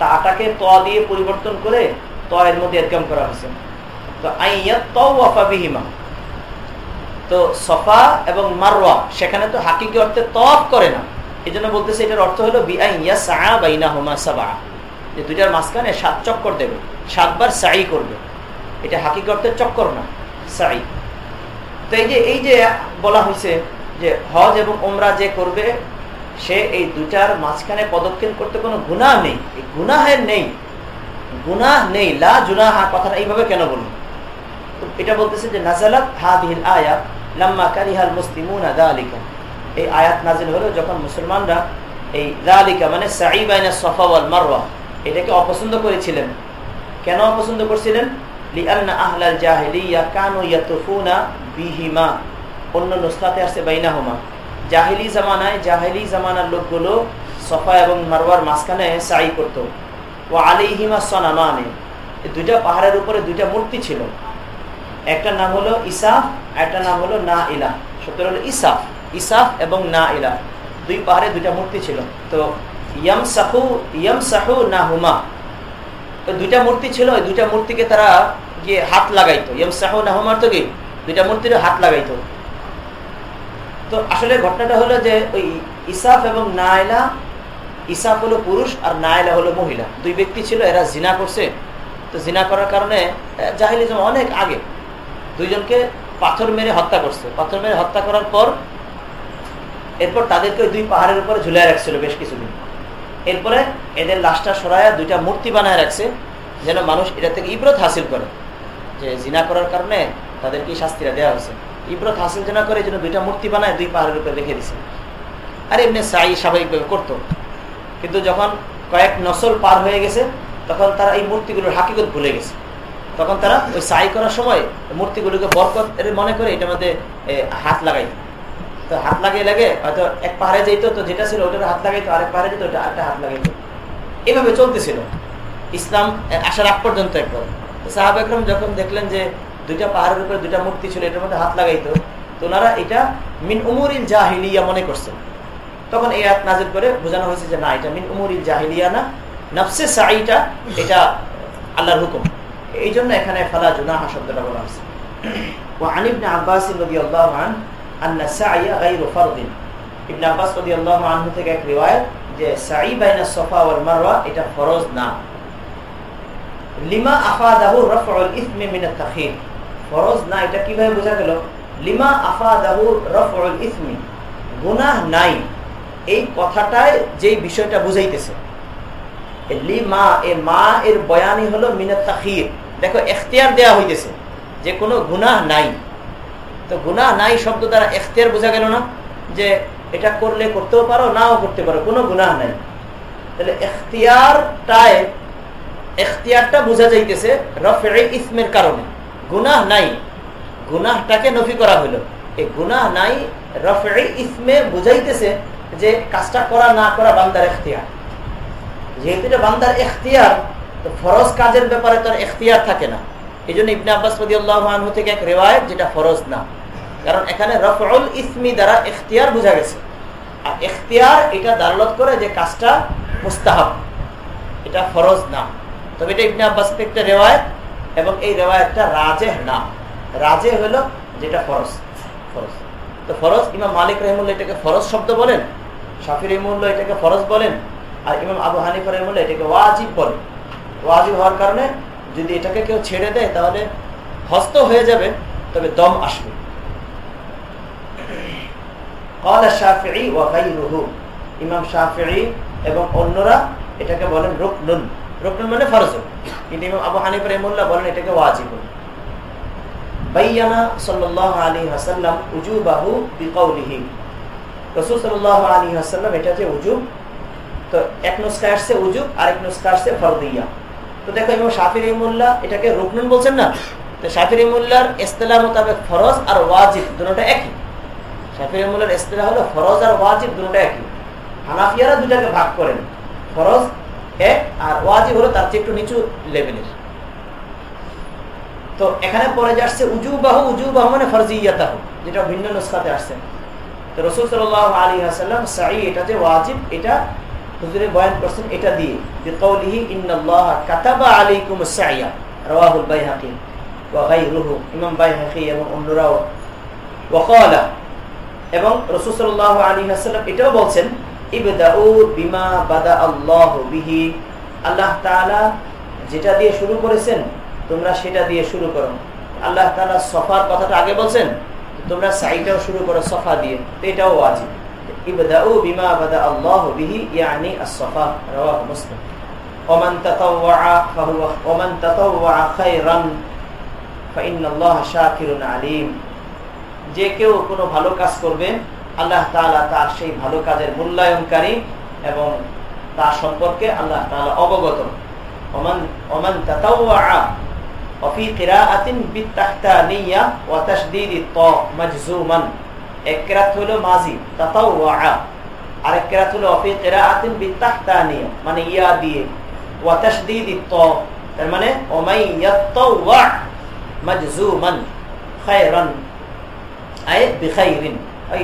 তাটাকে ত দিয়ে পরিবর্তন করে ত এর মধ্যে এদগাম করা হয়েছে। তো আইয়াত তাওয়াফা বিহিমা। তো সফা এবং মারওয়া, সেখানে তো হাকিকি অর্থে তফ করে না। এই জন্য বলতেছে এটার অর্থ হলো বিআইয়া সা বাইনা হোমা সাবা যে দুইটার মাঝখানে সাত চক্কর দেবে, সাতবার সাই করবে। এটা হাকিকি অর্থের চক্কর না সাই তো এই যে এই যে বলা হয়েছে যে হজ এবং ওমরা যে করবে, সে এই দুটার মাঝখানে পদক্ষেপ করতে কোনো গুনাহ নেই। এই গুনাহের নেই। গুনাহ নেই। লা জুনাহা কথাটা এইভাবে কেন বলুন এটা বলতেছে যে, নাজালাত হাদিল আয়াত, লাম্মা কারিহাল মুসলিমুনা দালিকা। এই আয়াত নাজিল হলো যখন মুসলমানরা এই দা দালিকা মানে সাইবাইনা সফা ওয়াল মারওয়া, এটাকে অপছন্দ করেছিলেন। কেন অপছন্দ করছিলেন? লিআন্না আহলাল জাহিলিয়া কানু ইয়াতুফুনা বিহিমা, অন্য নুসখাতে আসছে বাইনাহুমা। জাহিলি জামানায়, জাহিলি জামানার লোকগুলো সফা এবং মারওয়ার মাঝখানে সাই করত। ও আলিহিমা সনামানে। দুইটা পাহাড়ের উপরে দুইটা মূর্তি ছিল। একটা নাম হলো ইসাফ, একটা নাম হলো না ইলা সত্তর হলো ইসাফ ইসাফ এবং না ইলা দুই পাহাড়ে দুইটা মূর্তি ছিল। তো ইয়াম সাহু ইয়াম সাহু না হুমা দুইটা মূর্তি ছিল ওই দুইটা মূর্তিকে তারা গিয়ে হাত লাগাইতো। ইয়াম সাহু না হুমার তো কি? দুইটা মূর্তির হাত লাগাইতো। তো আসলে ঘটনাটা হলো যে ওই ইসাফ এবং নায়লা, ইসাফ হলো পুরুষ আর নায়লা হলো মহিলা। দুই ব্যক্তি ছিল, এরা জিনা করছে। তো জিনা করার কারণে জাহিলিজম অনেক আগে দুইজনকে পাথর মেরে হত্যা করছে। পাথর মেরে হত্যা করার পর, এরপর তাদেরকে দুই পাহাড়ের উপরে ঝুলাই রাখছিল বেশ কিছুদিন। এরপরে এদের লাশটা সরাইয়া দুইটা মূর্তি বানায় রাখছে, যেন মানুষ এটা থেকে ইব্রত হাসিল করে। যে জিনা করার কারণে তাদেরকে শাস্তিটা দেওয়া হয়েছে। ইব্রত হাসিল যেন করে যেন দুইটা মূর্তি বানায় দুই পাহাড়ের উপরে রেখে দিছে। আর এমনি সাই স্বাভাবিকভাবে করতো। কিন্তু যখন কয়েক নসল পার হয়ে গেছে, তখন তারা এই মূর্তিগুলোর হাকিকত ভুলে গেছে। তখন তারা ওই সাই করার সময় মূর্তিগুলোকে বরকত মনে করে এটার মধ্যে হাত লাগাই তো হাত লাগিয়ে লাগে হয়তো এক পাহাড়ে যেত, তো যেটা ছিল ওটার হাত লাগাইতো, আরেক পাহাড়ে যেত, ওটা আরেকটা হাত লাগাইতো। এভাবে চলতেছিল। ইসলাম আসার আগ পর্যন্ত একবার। সাহাব একরম যখন দেখলেন যে দুইটা পাহাড়ের উপরে দুইটা মূর্তি ছিল এটার মধ্যে হাত লাগাইতো তো ওনারা এটা মিন উমুরিল জাহিলিয়া মনে করছেন তখন এই আয়াত নাজির করে বোঝানো হয়েছে যে না এটা মিন উমুরিল জাহিলিয়া না নফসে সাইটা এটা আল্লাহর হুকুম এই জন্য এখানে ফালা জুনাহা শব্দটা বলা হয়েছে وعن ابن عباس رضي الله عنه أن السعي غير فرض ابن عباس رضي الله عنه থেকে এক রিওয়ায়াত যে সাই বাইনা সফা ওয়াল মারওয়া এটা ফরজ না লিমা আফাদাহু রাফউল ইসমি মিন আত-তাখির ফরজ না, এটা কীভাবে বোঝা গেল? লিমা আফাদাহু রাফউল ইসমি। গুনাহ নাই। এই কথাটায় যেই বিষয়টা বুঝাইতেছে। লিমা, এ মা, এর বয়ানই হলো তাখির। দেখো, এখতিয়ার দেয়া হইতেছে যে কোনো গুনাহ নাই। তো গুনাহ নাই শব্দ দ্বারা এখতিয়ার বোঝা গেল না? যে এটা করলে করতেও পারো, নাও করতে পারো, কোনো গুনাহ নাই। তাহলে এখতিয়ারটায় এখতিয়ারটা বোঝা যাইতেছে রফে ইসমের কারণে। গুনাহ নাই। গুনাহটাকে নফি করা হলো এই গুনাহ নাই রফে ইসমে বুঝাইতেছে যে কাজটা করা না করা বান্দার এখতিয়ার। যেহেতু এটা বান্দার এখতিয়ার, তো ফরজ কাজের ব্যাপারে তার এখতিয়ার থাকে না। এই জন্য ইবনে আব্বাস আনহু থেকে এক রেওয়ায়ত যেটা ফরজ না। কারণ এখানে রফউল ইসমি দ্বারা এখতিয়ার বোঝা গেছে। আর এখতিয়ার এটা দারলত করে যে কাজটা মুস্তাহাব, এটা ফরজ না। তবে এটা ইবনে আব্বাস একটা রেওয়ায়ত। এবং এই রেওয়ায়তটা রাজে না। রাজে হলো যেটা ফরজ। ফরজ। তো ফরজ, ইমাম মালিক রহমুল্লাহ এটাকে ফরজ শব্দ বলেন, শাফি রহমুল্লাহ এটাকে ফরজ বলেন, আর ইমাম আবু হানিফ রহমুল্লাহ এটাকে ওয়াজিব বলেন। ওয়াজিব হওয়ার কারণে যদি এটাকে কেউ ছেড়ে দেয়, তাহলে হস্ত হয়ে যাবে, তবে দম আসবে। ইমাম শাহি এবং অন্যরা এটাকে বলেন রুকনুন। রুকনুন মানে ফরজ। কিন্তু ইমাম আবু হানিফ রহমুল্লাহ বলেন এটাকে ওয়াজিব। বাইয়ানা সাল্লাহ আলী হাসাল্লাম উজুবাহু বিকৌলিহি রসুল সাল্লাহ আলী হাসাল্লাম এটা যে উজুব তো এক নুস্কা আসছে উজুব আরেক নুস্কা আসছে ফরদিয়া। তো দেখো ইমাম শাফি রহিমুল্লাহ এটাকে রুকনুন বলছেন না? তো শাফি রহিমুল্লাহর ইস্তেলা মোতাবেক ফরজ আর ওয়াজিব দুটোটা একই। শাফি রহিমুল্লাহর ইস্তেলা হলো ফরজ আর ওয়াজিব দুটোটা একই। হানাফিয়ারা দুটাকে ভাগ করেন। ফরজ এক আর ওয়াজিব হলো তার চেয়ে একটু নিচু লেভেলের তো এখানে পরে যে আসছে উজু বাহু উজু বাহু মানে যেটা ভিন্ন নুস্খাতে তো রসুল সাল আলী আসাল্লাম সাই এটা যে ওয়াজিব, এটা হুজুরে বয়ান করছেন এটা দিয়ে ইন্নাল্লাহ কাতাবা আলাইকুম সাইয়া বাইহাকি, ওয়া গায়রুহু, ইমাম বাইহাকি এবং অন্যরাও। ওয়াকালা এবং রাসূল সাল্লাল্লাহু আলাইহি ওয়াসাল্লাম এটাও বলছেন আল্লাহ যেটা দিয়ে শুরু করেছেন, তোমরা সেটা দিয়ে শুরু করো। আল্লাহ তালা সফার কথাটা আগে বলছেন, তোমরা সাইটাও শুরু করো, সফা দিয়ে। তো এটাও আছে যে কেউ কোনো ভালো কাজ করবে আল্লাহ তাআলা তার সেই ভালো কাজের মূল্যায়নকারী এবং তার সম্পর্কে আল্লাহ তাআলা অবগত ওমান ওমান তাতাওয়া وفي قراءة بالتحتانية وتشديد الطاء مجزوما এক কেরাত হলো মাজি তাতাওয়া আরেক কেরাত হলো অফি কেরাআতিন বিতাহতানিয়া মানে ইয়া দিয়ে ওয়া তাশদীদ ত তার মানে ওমাই ইয়াতাওয়া মাজজুমান খায়রান আয় বিখাইরিন ওই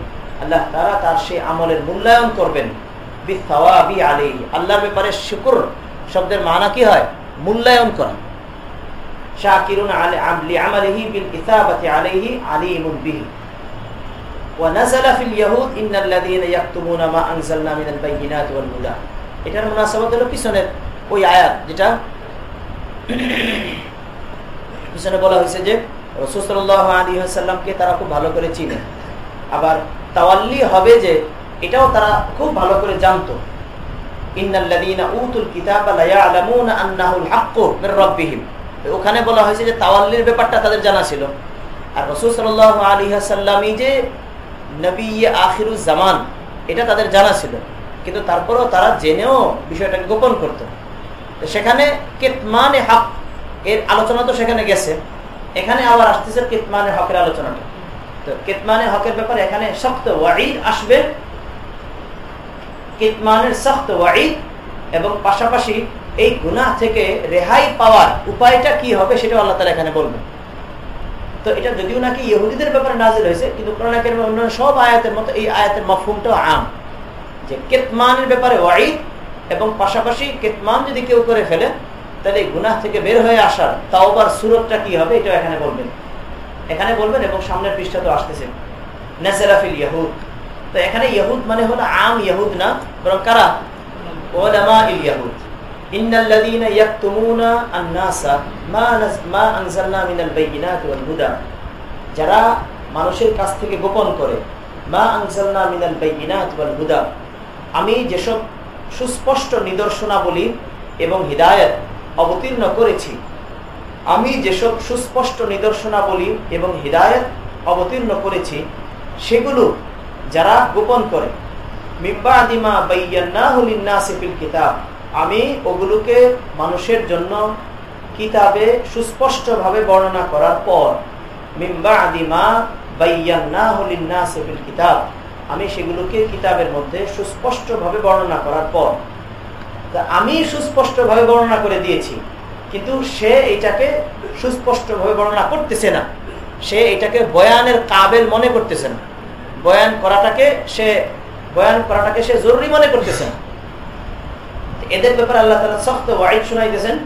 আল্লাহ তাআলা তার সেই আমলের মূল্যায়ন করবেন বিথাওয়াবি আলাইহি আল্লাহর ব্যাপারে শুকর শব্দের মানা কি হয় মূল্যায়ন করা শাকিরুন লিআমালিহি বিল ইসাবাতি আলাইহি আলিমুন বিহি ونزل في اليهود ان الذين يكتمون ما انزلنا من البينات والهدى এটার মুনাসাবাত হলো পিছনের ওই আয়াত যেটা পিছনে বলা হয়েছে যে রসুসল্লাহ আলী সাল্লামকে তারা খুব ভালো করে চিনে আবার তাওয়াল্লি হবে যে এটাও তারা খুব ভালো করে জানতো। ওখানে বলা হয়েছে যে তাওয়াল্লির ব্যাপারটা তাদের জানা ছিল। আর রসুল সাল্লামই যে নবী আখিরুজ্জামান এটা তাদের জানা ছিল। কিন্তু তারপরেও তারা জেনেও বিষয়টাকে গোপন করত। সেখানে কেতমানে হক, এর আলোচনা তো সেখানে গেছে। এখানে আবার আসতেছে কেতমানে হকের আলোচনাটা। তো কেতমানে হকের ব্যাপারে এখানে শক্ত ওয়াইদ আসবে। কেতমানের শক্ত ওয়াইদ এবং পাশাপাশি এই গুনাহ থেকে রেহাই পাওয়ার উপায়টা কি হবে আল্লাহ তালা এখানে তো এটা যদিও নাকি ইহুদিদের ব্যাপারে নাজিল হয়েছে, কিন্তু অন্যান্য সব আয়াতের মতো এই আয়াতের আম। যে কেতমানের ব্যাপারে ওয়াইদ এবং পাশাপাশি কেতমান যদি কেউ করে ফেলে, তাহলে এই গুনাহ থেকে বের হয়ে আসার তাওবার সুরতটা কি হবে এটা এখানে বলবেন। এখানে বলবেন এবং সামনের পৃষ্ঠা তো আসতেছে। নেসেরাফিল ইয়াহুদ। তো এখানে ইয়াহুদ মানে হলো আম ইয়াহুদ না, বরং কারা? ওলামা ইল ইয়াহুদ। ইন্নাল্লাযীনা ইয়াকতুমুনা আন-নাসা মা মা আনজালনা মিনাল বাইয়িনাতি ওয়াল হুদা। যারা মানুষের কাছ থেকে গোপন করে, মা আনজালনা মিনাল বাইয়িনাতি ওয়াল হুদা। আমি যেসব সুস্পষ্ট নিদর্শনাবলী এবং হৃদায়ত অবতীর্ণ করেছি আমি যেসব সুস্পষ্ট নিদর্শনাবলী এবং হৃদায়ত অবতীর্ণ করেছি, সেগুলো যারা গোপন করে। বাইয়ান্না কিতাব। আমি ওগুলোকে মানুষের জন্য কিতাবে সুস্পষ্টভাবে বর্ণনা করার পর মিম্বাদিমা বাইয়ান্না হলিন্না সিফিল কিতাব, আমি সেগুলোকে কিতাবের মধ্যে সুস্পষ্টভাবে বর্ণনা করার পর। আমি সুস্পষ্টভাবে বর্ণনা করে দিয়েছি। কিন্তু সে এটাকে সুস্পষ্টভাবে বর্ণনা করতেছে না। সে এটাকে বয়ানের কাবেল মনে করতেছে না। বয়ান করাটাকে সে, বয়ান করাটাকে সে জরুরি মনে করতেছে না। এদের ব্যাপারে আল্লাহ তালা শক্ত ওয়াইদ শুনাইতেছেন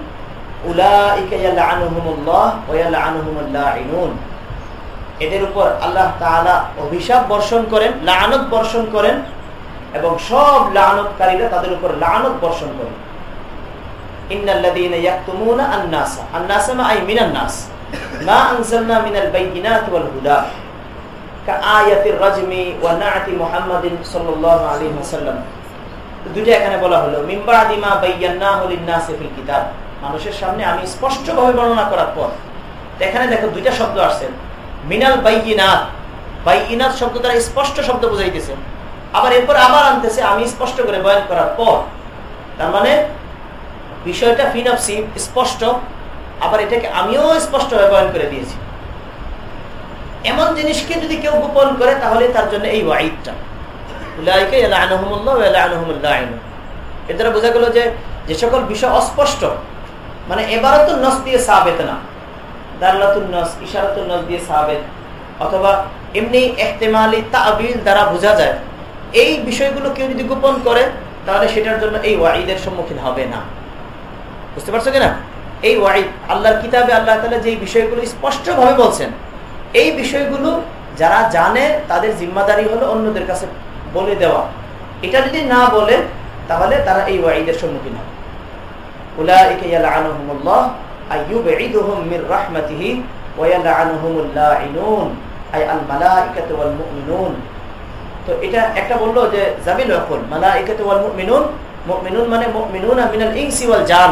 এদের উপর আল্লাহ অভিশাপ বর্ষণ করেন, লানত বর্ষণ করেন, এবং সব লানতকারীরা তাদের উপর লানত বর্ষণ করেন। মানুষের সামনে আমি স্পষ্ট ভাবে বর্ণনা করার পর এখানে দেখো দুইটা শব্দ আসছে। মিনাল বাইনাথ বাইনাথ শব্দ দ্বারা স্পষ্ট শব্দ বোঝাইতেছে। আবার এরপর আবার আনতেছে, আমি স্পষ্ট করে বয়ান করার পর। তার মানে বিষয়টা ফিনফসি স্পষ্ট, আবার এটাকে আমিও স্পষ্ট বয়ান করে দিয়েছি। এমন জিনিসকে যদি কেউ গোপন করে, তাহলে তার জন্য এই ওয়াইদটা বোঝা গেল যে সকল বিষয় অস্পষ্ট মানে তো নস দিয়ে সাবেত না। নস ইশারাতুল নস দিয়ে সাবেত। অথবা এমনি এহতেমালি, তাবিল দ্বারা বোঝা যায়। এই বিষয়গুলো কেউ যদি গোপন করে, তাহলে সেটার জন্য এই ওয়াইদের সম্মুখীন হবে না। বুঝতে পারছ কিনা? এই ওয়াইদ আল্লাহর কিতাবে আল্লাহ তালা যে বিষয়গুলো স্পষ্ট ভাবে বলছেন, এই বিষয়গুলো যারা জানে তাদের জিম্মাদারি হলো অন্যদের কাছে বলে দেওয়া। এটা যদি না বলে, তাহলে তারা এই ওয়াইদের সম্মুখীন হবে। তো এটা একটা বলল যে মিনুন মিনুন মানে জান।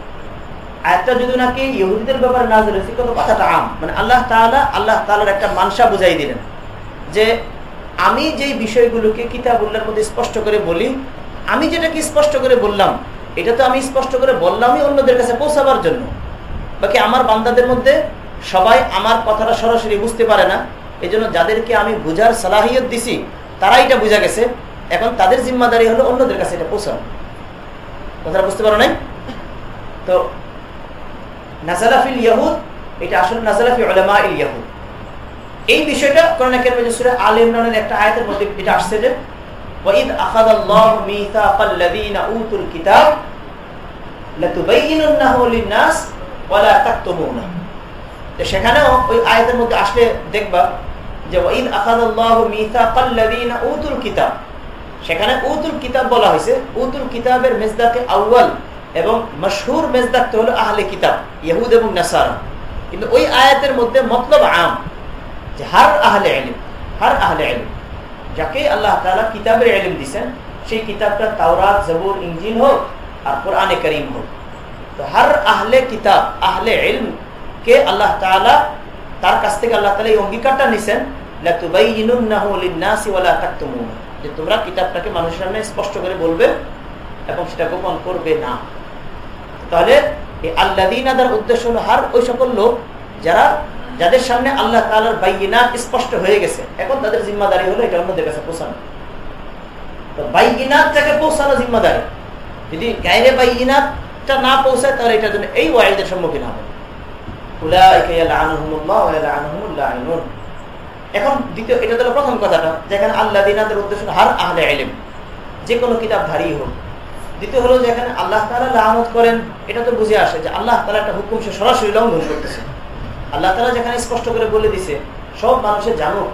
আয়াতটা যদি নাকি ইহুদিদের ব্যাপারে না হয়েছে কত কথাটা আম। মানে আল্লাহ তাআলা, আল্লাহ তাআলার একটা মানসা বুঝাই দিলেন। যে আমি যেই বিষয়গুলোকে কিতাবুল্লাহর মধ্যে স্পষ্ট করে বলি, আমি যেটাকে স্পষ্ট করে বললাম, এটা তো আমি স্পষ্ট করে বললামই অন্যদের কাছে পৌঁছাবার জন্য। বাকি আমার বান্দাদের মধ্যে সবাই আমার কথাটা সরাসরি বুঝতে পারে না। এই জন্য যাদেরকে আমি বুঝার সালাহিয়ত দিছি তারা এটা বুঝা গেছে। এখন তাদের জিম্মাদারি হলো অন্যদের কাছে এটা পৌঁছানো। কথাটা বুঝতে পারো নাই? তো নাজালাফিল ইয়াহুদ, এটা আসলে নাজালাফি ইল ইয়াহুদ। এই বিষয়টা ইমরানের একটা মধ্যে এটা আসছে যে ওয়াইদ লাযীনা উতুল কিতাব লিন-নাস ওয়া লা তাকতুমুনা। তো সেখানেও ওই আয়াতের মধ্যে আসলে দেখবা যে ওয়াইদ আখাযাল্লাহু মিসাকাল লাযীনা উতুল কিতাব। সেখানে উতুল কিতাব বলা হয়েছে, উতুল কিতাবের মেজদাকে আউয়াল এবং মশহুর মেজদাকটা হলো আহলে কিতাব ইহুদ এবং নাসারা। কিন্তু ওই আয়াতের মধ্যে মতলব আম যে হার আহলে এলিম হার আহলে এলিম যাকে আল্লাহ তালা কিতাবের এলিম দিচ্ছেন সেই কিতাবটা তাওরাত, জবুর ইঞ্জিন হোক আর কোরআনে করিম হোক। তো হার আহলে কিতাব, আহলে এলম কে আল্লাহ তালা তার কাছ থেকে আল্লাহ তালা এই অঙ্গীকারটা নিছেন যে তোমরা কিতাবটাকে মানুষের সামনে স্পষ্ট করে বলবে এবং সেটা গোপন করবে না। তাহলে এই আল্লাদিনাদার উদ্দেশ্য হলো হার, ওই সকল লোক যারা, যাদের সামনে আল্লাহ তালার বাইনাত স্পষ্ট হয়ে গেছে। এখন তাদের জিম্মাদারি হলো এটা অন্যদের কাছে পৌঁছানো। তো বাইনাতটাকে পৌঁছানো জিম্মাদারি। যদি গায়ে বাইনাতটা না পৌঁছায়, তাহলে এটার জন্য এই ওয়াইদের সম্মুখীন হবে। এখন দ্বিতীয়, এটা হলো প্রথম কথাটা, যেখানে আল্লাহ দিনাদের উদ্দেশ্য হার আহলে আইলেম যে কোনো কিতাব ধারী হোক দ্বিতীয় হলো যেখানে আল্লাহ তালা লাহমত করেন, এটা তো বুঝে আসে যে আল্লাহ তালা একটা হুকুম সে সরাসরি লঙ্ঘন করতেছে। আল্লাহ তালা যেখানে স্পষ্ট করে বলে দিছে, সব মানুষের জানুক।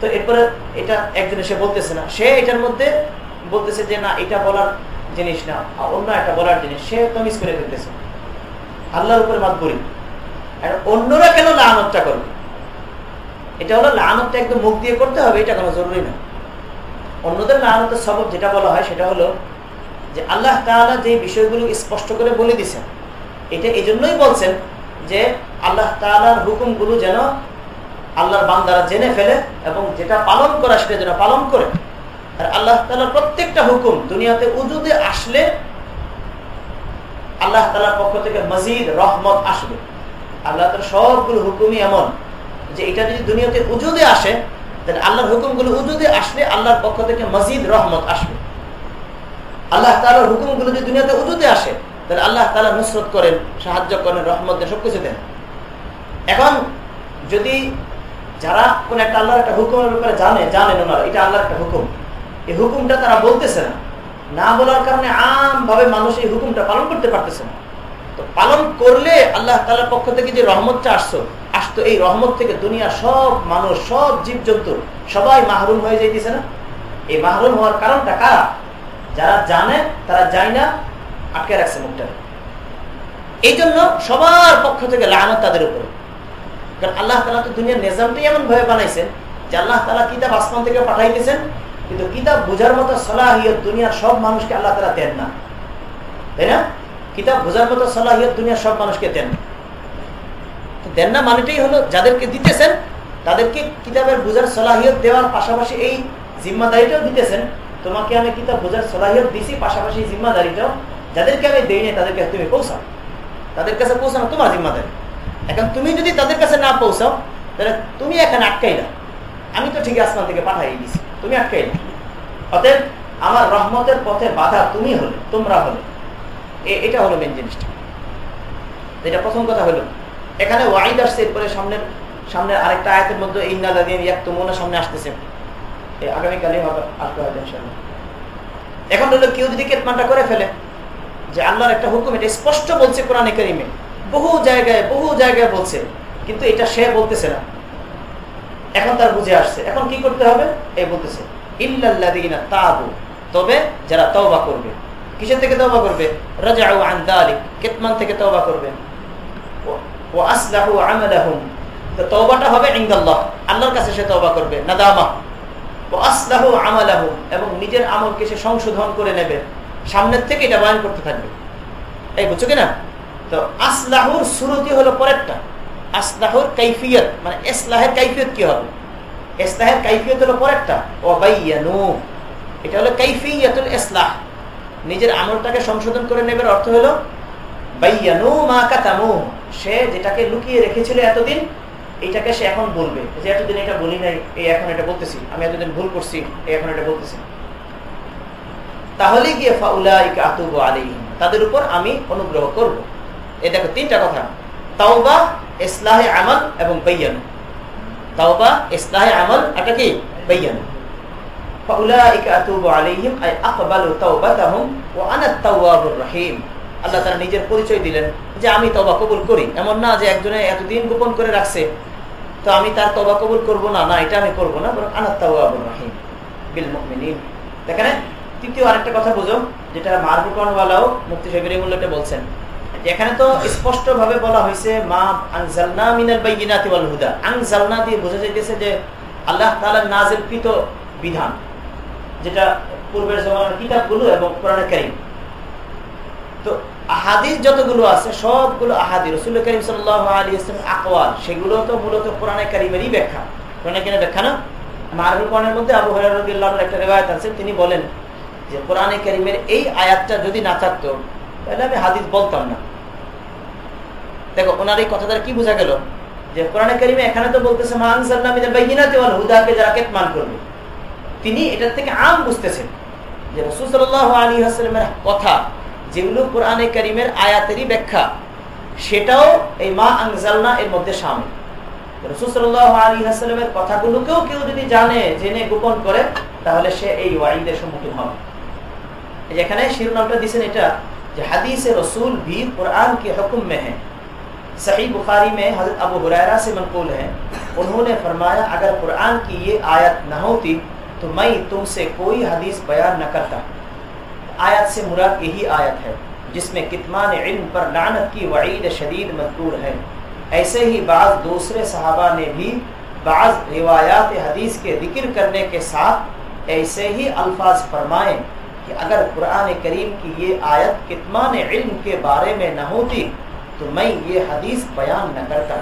তো এরপরে এটা একজন এসে বলতেছে না। সে এটার মধ্যে বলতেছে যে, না, এটা বলার জিনিস না অন্য একটা বলার জিনিস। সে তমিজ করে ফেলতেছে। আল্লাহর উপরে মাত করি। অন্যরা কেন লানতটা করবে? এটা হলো লানতটা একদম মুখ দিয়ে করতে হবে, এটা কোনো জরুরি না। অন্যদের লানতের সবক যেটা বলা হয় সেটা হলো যে আল্লাহ তালা যে বিষয়গুলো স্পষ্ট করে বলে দিছেন এটা এই জন্যই বলছেন যে আল্লাহ তালার হুকুমগুলো যেন আল্লাহর বান্দারা জেনে ফেলে এবং যেটা পালন করা সেটা যেন পালন করে। আর আল্লাহ তালার প্রত্যেকটা হুকুম দুনিয়াতে উজুদে আসলে আল্লাহ তালার পক্ষ থেকে মজিদ, রহমত আসবে। আল্লাহ তালা সবগুলো হুকুমই এমন যে এটা যদি দুনিয়াতে উজুদে আসে তাহলে আল্লাহর হুকুমগুলো উজুদে আসলে আল্লাহর পক্ষ থেকে মজিদ রহমত আসবে। আল্লাহ তালার হুকুমগুলো যদি দুনিয়াতে উজুদে আসে, তাহলে আল্লাহ তালা নুসরত করেন, সাহায্য করেন, রহমত দেন, সবকিছু দেন। এখন যদি যারা কোন একটা আল্লাহর একটা হুকুমের ব্যাপারে জানে, জানেন ওনারা, এটা আল্লাহর একটা হুকুম। এই হুকুমটা তারা বলতেছে না। না বলার কারণে আম ভাবে মানুষ এই হুকুমটা পালন করতে পারতেছে না। পালন করলে আল্লাহ তালার পক্ষ থেকে যে রহমতটা আসতো এই রহমত থেকে দুনিয়া সব মানুষ, সব জীব জন্তু সবাই মাহরুম হয়ে যাইতেছে না? এই মাহরুম হওয়ার কারণটা কারা? যারা জানে, তারা যায় না, আটকে রাখছে মুখটা এই জন্য সবার পক্ষ থেকে তাদের উপরে। কারণ আল্লাহ তালা তো দুনিয়ার নিজামটাই এমন ভাবে বানাইছেন যে আল্লাহ তালা কিতাব আসমান থেকে পাঠাইতেছেন, কিন্তু কিতাব বোঝার মতো সলাহিয়ত দুনিয়ার সব মানুষকে আল্লাহ তালা দেন না। তাই না? কিতাব বোঝার মতো সলাহিয়ত দুনিয়ার সব মানুষকে দেন দেন না মানেটাই হলো, যাদেরকে দিতেছেন, তাদেরকে কিতাবের বোঝার সলাহিয়ত দেওয়ার পাশাপাশি এই জিম্মাদারিটাও দিতেছেন। তোমাকে আমি কিতাব বোঝার সলাহিয়ত দিছি, পাশাপাশি জিম্মাদারিটাও যাদেরকে আমি দেই নাই, তাদেরকে তুমি পৌঁছাও। তাদের কাছে পৌঁছানো তোমার জিম্মাদারি। এখন তুমি যদি তাদের কাছে না পৌঁছাও, তাহলে তুমি এখানে আটকাই না আমি তো ঠিক আসমান থেকে পাঠাই দিছি, তুমি আটকাই না অতএব আমার রহমতের পথে বাধা তুমি হলে, তোমরা হলে। এটা হলো মেন জিনিসটা। এটা প্রথম কথা হলো, এখানে ওয়াইদ আসছে, এরপরে সামনের সামনের আরেকটা আয়তের মধ্যে ইন্নাদিন ইয়াক তুমুনা সামনে আসতেছে। আগামীকালে হবে আসতে হবে এখন হলো কেউ যদি কেতমানটা করে ফেলে, যে আল্লাহর একটা হুকুম, এটা স্পষ্ট বলছে কোরআনে করিমে। বহু জায়গায় বহু জায়গায় বলছে, কিন্তু এটা সে বলতেছে না। এখন তার বুঝে আসছে। এখন কি করতে হবে? এই বলতেছে ইল্লাল্লাদিনা তাবু তবে যারা তওবা করবে। কিসের থেকে তবা করবে? রাজাউ আন দালিক, কেতমান থেকে তবা করবে। ও আসলাহু আমালাহুম। তো তওবাটা হবে ইনদাল্লাহ। আল্লাহর কাছে সে তওবা করবে, নাদামা। ও আসলাহু আমালাহুম, এবং নিজের আমলকে সে সংশোধন করে নেবে। সামনের থেকে এটা বয়ান করতে থাকবে। এই বুঝছ কিনা? তো আসলাহুর সুরতি হলো পরেরটা। আসলাহুর কাইফিয়ত মানে ইসলাহের কাইফিয়ত কি হবে? ইসলাহের কাইফিয়ত হলো পরেরটা। ও বাইয়ানু। এটা হলো কাইফিয়াতুল ইসলাহ নিজের আমলটাকে সংশোধন করে নেবার অর্থ হলো, বাইয়ানু মা কাতামু। সে যেটাকে লুকিয়ে রেখেছিল এতদিন এইটাকে সে এখন বলবে, যে এতদিন এটা বলি নাই, এই এখন এটা বলতেছি, আমি এতদিন ভুল করছি, এই এখন এটা বলতেছি। তাহলে গিয়ে ফাউলাইকা আতুবু আলাইহিম, তাদের উপর আমি অনুগ্রহ করব। এই দেখো তিনটা কথা, তাওবা, ইসলাহে আমল এবং বাইয়ান। তাওবা, ইসলাহে আমল এটা কি? বাইয়ান। আল্লাহ তারা নিজের পরিচয় দিলেন যে আমি তবা কবুল করি। এমন না যে একজনে এতদিন গোপন করে রাখছে, তো আমি তার তবা কবুল করব না না, এটা আমি করব না, বরং রহিম, বিল দেখেন, তৃতীয় আরেকটা কথা বুঝো, যেটা মারবুকানওয়ালাও মুক্তি সাহেবের বলছেন এখানে তো স্পষ্ট ভাবে বলা হয়েছে, মা আনজালনা মিনাল বাইয়িনাতি ওয়াল হুদা। আনজালনা দিয়ে বোঝা যাইতেছে যে আল্লাহ তাআলার নাজিলকৃত বিধান। যেটা পূর্বের জমানার কিতাবগুলো এবং কোরআনে কারীম। তো আহাদিস যতগুলো আছে, সবগুলো আহাদি রসুল করিম সাল্লাহ আলী ইসলাম আকওয়াল, সেগুলো তো মূলত কোরআনে কারিমেরই ব্যাখ্যা। কোরআনে কিনা ব্যাখ্যা না? মারুল মধ্যে আবু হরার একটা রেবায়ত আছে, তিনি বলেন যে কোরআনে কারিমের এই আয়াতটা যদি না থাকতো, তাহলে আমি হাদিস বলতাম না। দেখো, ওনার এই কথা কি বোঝা গেল? যে কোরআনে কারিমে এখানে তো বলতেছে, মা আনসাল্লামিনের বাইনাতে হুদাকে যারা কেতমান করবে। তিনি এটার থেকে আম বুঝতেছেন যে রসুল সাল্লাহ আলী হাসলামের কথা যেগুলো কোরআনে করিমের আয়াতেরই ব্যাখ্যা সেটাও এই মা আংজালনা এর মধ্যে সামিল রসুসল্লাহ আলী হাসলামের কথাগুলোকেও কেউ যদি জানে জেনে গোপন করে তাহলে সে এই ওয়াইদের সম্মুখীন হবে যেখানে শিরোনামটা দিচ্ছেন এটা যে হাদিস रसूल भी कुरान के हुक्म में है सही बुखारी में हजरत अबू हुरैरा से मनकूल है उन्होंने फरमाया अगर कुरान की ये आयत न होती تو میں تم سے کوئی حدیث بیان نہ کرتا۔ آیت سے مراد یہی آیت ہے جس میں کتمان علم پر لعنت کی وعید شدید مذکور ہے۔ ایسے ہی بعض دوسرے صحابہ نے بھی بعض روایات حدیث کے ذکر کرنے کے ساتھ ایسے ہی الفاظ فرمائیں کہ اگر قرآن کریم کی یہ آیت کتمان علم کے بارے میں نہ ہوتی تو میں یہ حدیث بیان نہ کرتا۔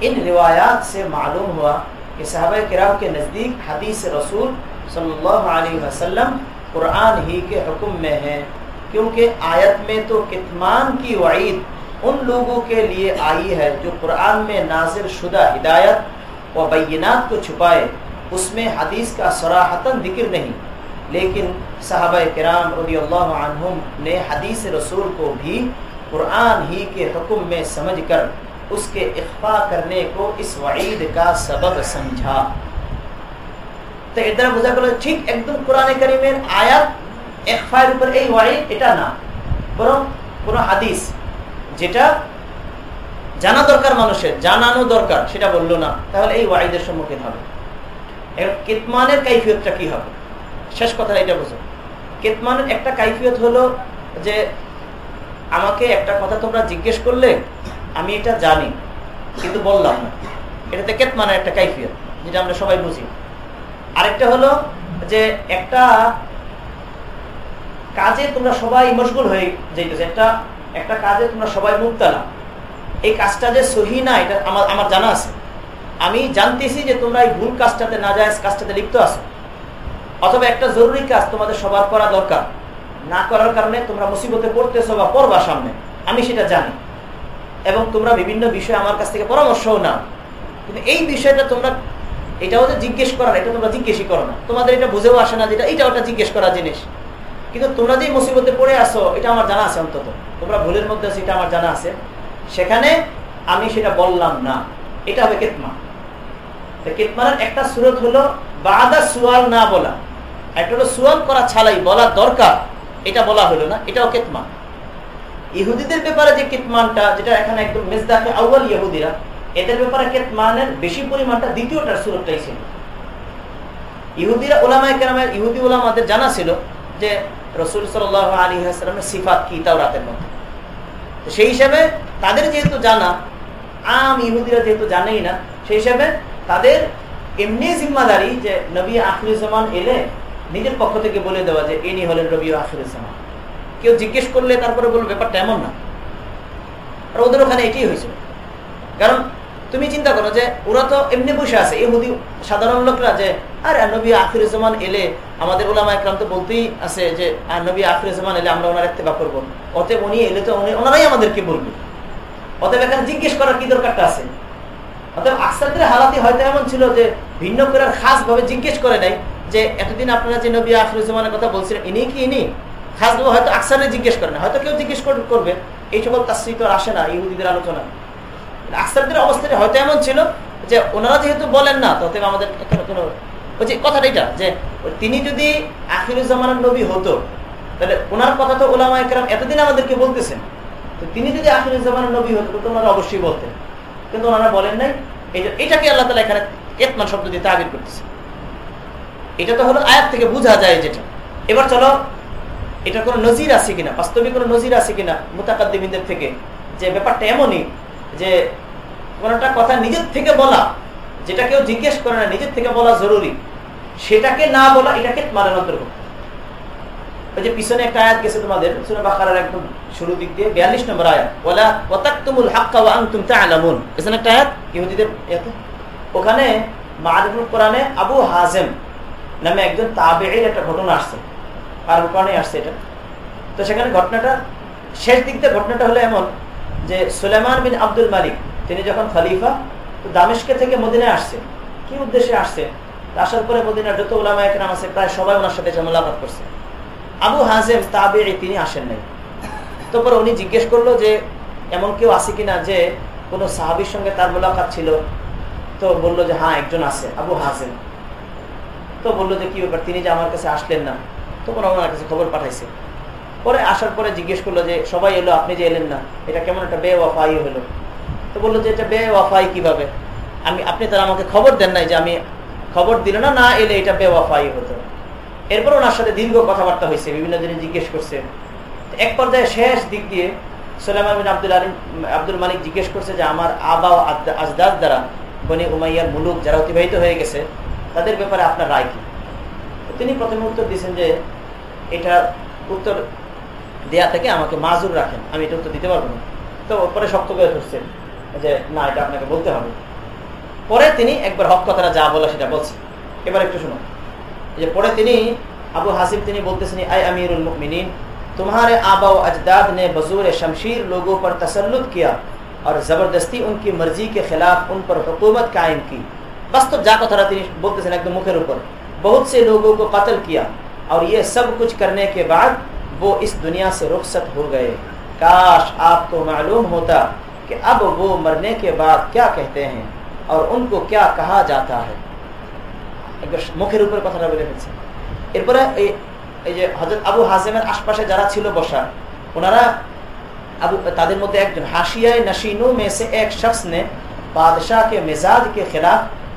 ان روایات سے معلوم ہوا کہ صحابہ کرام کے نزدیک حدیث رسول صلی اللہ علیہ وسلم قرآن ہی کے حکم میں ہے۔ کیونکہ آیت میں تو کتمان کی وعید ان لوگوں کے لیے آئی ہے جو قرآن میں نازل شدہ ہدایت و بینات کو چھپائے۔ اس میں حدیث کا سراحتاً ذکر نہیں۔ لیکن صحابہ کرام رضی اللہ عنہم نے حدیث رسول کو بھی قرآن ہی کے حکم میں سمجھ کر उसके इख्फा करने को इस वईद का सबब समझा তো এর দ্বারা বোঝা গেল ঠিক একদম কোরআনে করিমের আয়াত একফায়ের উপর এই ওয়াইড এটা না বরং কোন হাদিস যেটা জানা দরকার মানুষের জানানো দরকার সেটা বললো না তাহলে এই ওয়াইদের সম্মুখীন হবে কেতমানের কাইফিয়তটা কি হবে শেষ কথা এটা বুঝো কেতমানের একটা কাইফিয়ত হলো যে আমাকে একটা কথা তোমরা জিজ্ঞেস করলে আমি এটা জানি, কিন্তু বললাম না। এটাতে কেতমানের একটা কাইফিয়ত, যেটা আমরা সবাই বুঝি। আরেকটা হলো যে একটা কাজে তোমরা সবাই মশগুল হয়ে যেতেছে একটা একটা কাজে তোমরা সবাই মুক্তালা এই কাজটা যে সহি না, এটা আমার আমার জানা আছে। আমি জানতেছি যে তোমরা এই ভুল কাজটাতে না যায় কাজটাতে লিপ্ত আছো। অথবা একটা জরুরি কাজ তোমাদের সবার করা দরকার। না করার কারণে তোমরা মুসিবতে পড়তেছো বা পড়বা সামনে। আমি সেটা জানি। এবং তোমরা বিভিন্ন বিষয়ে আমার কাছ থেকে পরামর্শও নাও। কিন্তু এই বিষয়টা তোমরা, এটাও যে জিজ্ঞেস করার এটা তোমরা জিজ্ঞেসই করো না। তোমাদের এটা বুঝেও আসে না যেটা এটা ওটা জিজ্ঞেস করা জিনিস। কিন্তু তোমরা যে মুসিবতে পড়ে আসো এটা আমার জানা আছে অন্তত। তোমরা ভুলের মধ্যে আছে, এটা আমার জানা আছে। সেখানে আমি সেটা বললাম না। এটা হবে কেতমা। কেতমানের একটা সুরত হলো, বাদা সুয়াল না বলা। একটা হলো সুয়াল করা ছাড়াই বলা দরকার। এটা বলা হলো না, এটাও কেতমা। ইহুদিদের ব্যাপারে যে কেতমানটা, যেটা এখানে একদম মেজদাকে আউ্বাল ইহুদিরা, এদের ব্যাপারে কেতমানের বেশি পরিমাণটা দ্বিতীয়টার সুরতটাই ছিল। ইহুদিরা ওলামায় কেরামের, ইহুদি ওলামাদের জানা ছিল যে রসুল সাল আলী সিফাত কি তাও রাতের মধ্যে সেই হিসাবে তাদের যেহেতু জানা, আম ইহুদিরা যেহেতু জানেই না, সেই হিসাবে তাদের এমনি জিম্মাদারি যে নবী আখরুজ্জামান এলে নিজের পক্ষ থেকে বলে দেওয়া যে, ইনি হলেন রবি আখরুজ্জামান কেউ জিজ্ঞেস করলে তারপরে বলব, ব্যাপারটা এমন না। আর ওদের ওখানে এটাই হয়েছিল কারণ তুমি চিন্তা করো যে, ওরা তো এমনি বসে আছে। ইহুদি সাধারণ লোকরা যে, আর, নবী আখরুজ্জামান এলে আমাদের ওলামা একরাম তো বলতেই আছে যে আর নবী আখরুজ্জামান এলে আমরা ওনার একটা করব। অতএব উনি এলে তো ওনারাই আমাদেরকে বলবে। অতএব এখানে জিজ্ঞেস করার কি দরকারটা আছে? অতএব আকসারদের হালাতি হয়তো এমন ছিল যে, ভিন্ন করে খাস ভাবে জিজ্ঞেস করে নাই যে, এতদিন আপনারা যে নবী আখরুজ্জামানের কথা বলছিলেন, ইনি কি ইনি? খাস হয়তো আকসারে জিজ্ঞেস করে না, হয়তো কেউ জিজ্ঞেস করবে। এই সকল তাশ্রিত আসে না, ইহুদিদের আলোচনা। আকসারদের অবস্থাটা হয়তো এমন ছিল যে ওনারা যেহেতু বলেন না ততএব আমাদের কোনো, ওই যে কথাটা এটা, যে তিনি যদি আখিরুজ্জামানের নবী হতো, তাহলে ওনার কথা তো ওলামা একরাম এতদিন আমাদেরকে বলতেছেন। তো তিনি যদি আখিরুজ্জামানের নবী হতো, তো ওনারা অবশ্যই বলতেন। কিন্তু ওনারা বলেন নাই, এই এটাকে আল্লাহ তালা এখানে কেতমান শব্দ দিয়ে তাবির করতেছে। এটা তো হলো আয়াত থেকে বোঝা যায় যেটা। এবার চলো এটা কোনো নজির আছে কিনা? বাস্তবিক কোনো নজির আছে কিনা মোতাকাদ্দিমিনদের থেকে? যে ব্যাপারটা এমনই যে কোনটা কথা নিজের থেকে বলা, যেটা কেউ জিজ্ঞেস করে না, নিজের থেকে বলা জরুরি। সেটাকে না বলা, এটাকে মানের অন্তর্ভুক্ত ওই যে পিছনে একটা আয়াত গেছে তোমাদের, সুরা একদম শুরু দিক দিয়ে, বিয়াল্লিশ নম্বর আয়াত। ওয়াতাকতুমুল হাক্কা ওয়া একটা আয়াত, ইহুদিদের ওখানে মাআরিফুল কোরআনে আবু হাজেম নামে একজন তাবেঈর একটা ঘটনা আসছে। আর কোরআনে আসছে এটা। তো সেখানে ঘটনাটা, শেষ দিক দিয়ে ঘটনাটা হলো এমন যে সুলেমান বিন আব্দুল মালিক, তিনি যখন খলিফা, তো দামেশকে থেকে মদিনায় আসছে। কি উদ্দেশ্যে আসছে? আসার পরে মদিনার যত ওলামা একরাম আছে, প্রায় সবাই ওনার সাথে মোলাকাত করছে। আবু হাজেম তাবে তিনি আসেন নাই। তো পরে উনি জিজ্ঞেস করল যে, এমন কেউ আছে কিনা যে কোনো সাহাবির সঙ্গে তার মোলাকাত ছিল? তো বলল যে হ্যাঁ একজন আছে, আবু হাজেম। তো বলল যে, কি ব্যাপার? তিনি যে আমার কাছে আসলেন না। তখন ওনার কাছে খবর পাঠাইছে। পরে আসার পরে জিজ্ঞেস করল যে, সবাই এলো, আপনি যে এলেন না, এটা কেমন একটা বে ওয়াফাই হলো? তো বলল যে, এটা বে ওয়াফাই কীভাবে? আমি, আপনি তারা আমাকে খবর দেন নাই যে আমি খবর দিল না না এলে এটা বে ওয়াফাই হতো। এরপর ওনার সাথে দীর্ঘ কথাবার্তা হয়েছে, বিভিন্ন জিনিস জিজ্ঞেস করছে। এক পর্যায়ে শেষ দিক দিয়ে সোলাইমান বিন আব্দুল আলী আব্দুল মালিক জিজ্ঞেস করছে যে, আমার আবা আজদাদ দ্বারা বনি উমাইয়ার মুলুক যারা অতিবাহিত হয়ে গেছে, তাদের ব্যাপারে আপনার রায় কি? তিনি প্রথমে উত্তর দিয়েছেন যে এটা উত্তর দেয়া থেকে আমাকে মাজুর রাখেন আমি এটা উত্তর দিতে পারবো না তো পরে শক্ত করে ধরছেন যে না এটা আপনাকে বলতে হবে পরে তিনি একবার হক কথাটা যা বলা সেটা বলছেন এবার একটু শুনুন যে পরে তিনি আবু হাসিব তিনি বলতেছেন আই আমিরুল मुमिनीन तुम्हारे आबा अजदाद ने बजूर शमशीर लोगों पर तसल्लुत किया और ज़बरदस्ती उनकी मर्जी के खिलाफ उन पर हुकूमत कायम की बस तो जा कथरा তিনি বলতেছেন একদম মুখের উপর بہت سے لوگوں کو قتل کیا اور یہ سب کچھ کرنے کے بعد وہ اس دنیا سے رخصت ہو گئے۔ کاش آپ کو معلوم ہوتا کہ اب وہ مرنے کے بعد کیا کہتے ہیں اور ان کو کیا کہا جاتا ہے۔ মুখের উপর কথাটা বলে ফেলছে এরপরে এই যে হজরত আবু হাজেমের আশপাশে যারা ছিল বসা، ওনারা আবু তাদের ایک جن حاشیہ نشینوں میں سے ایک شخص نے بادشاہ کے مزاج کے خلاف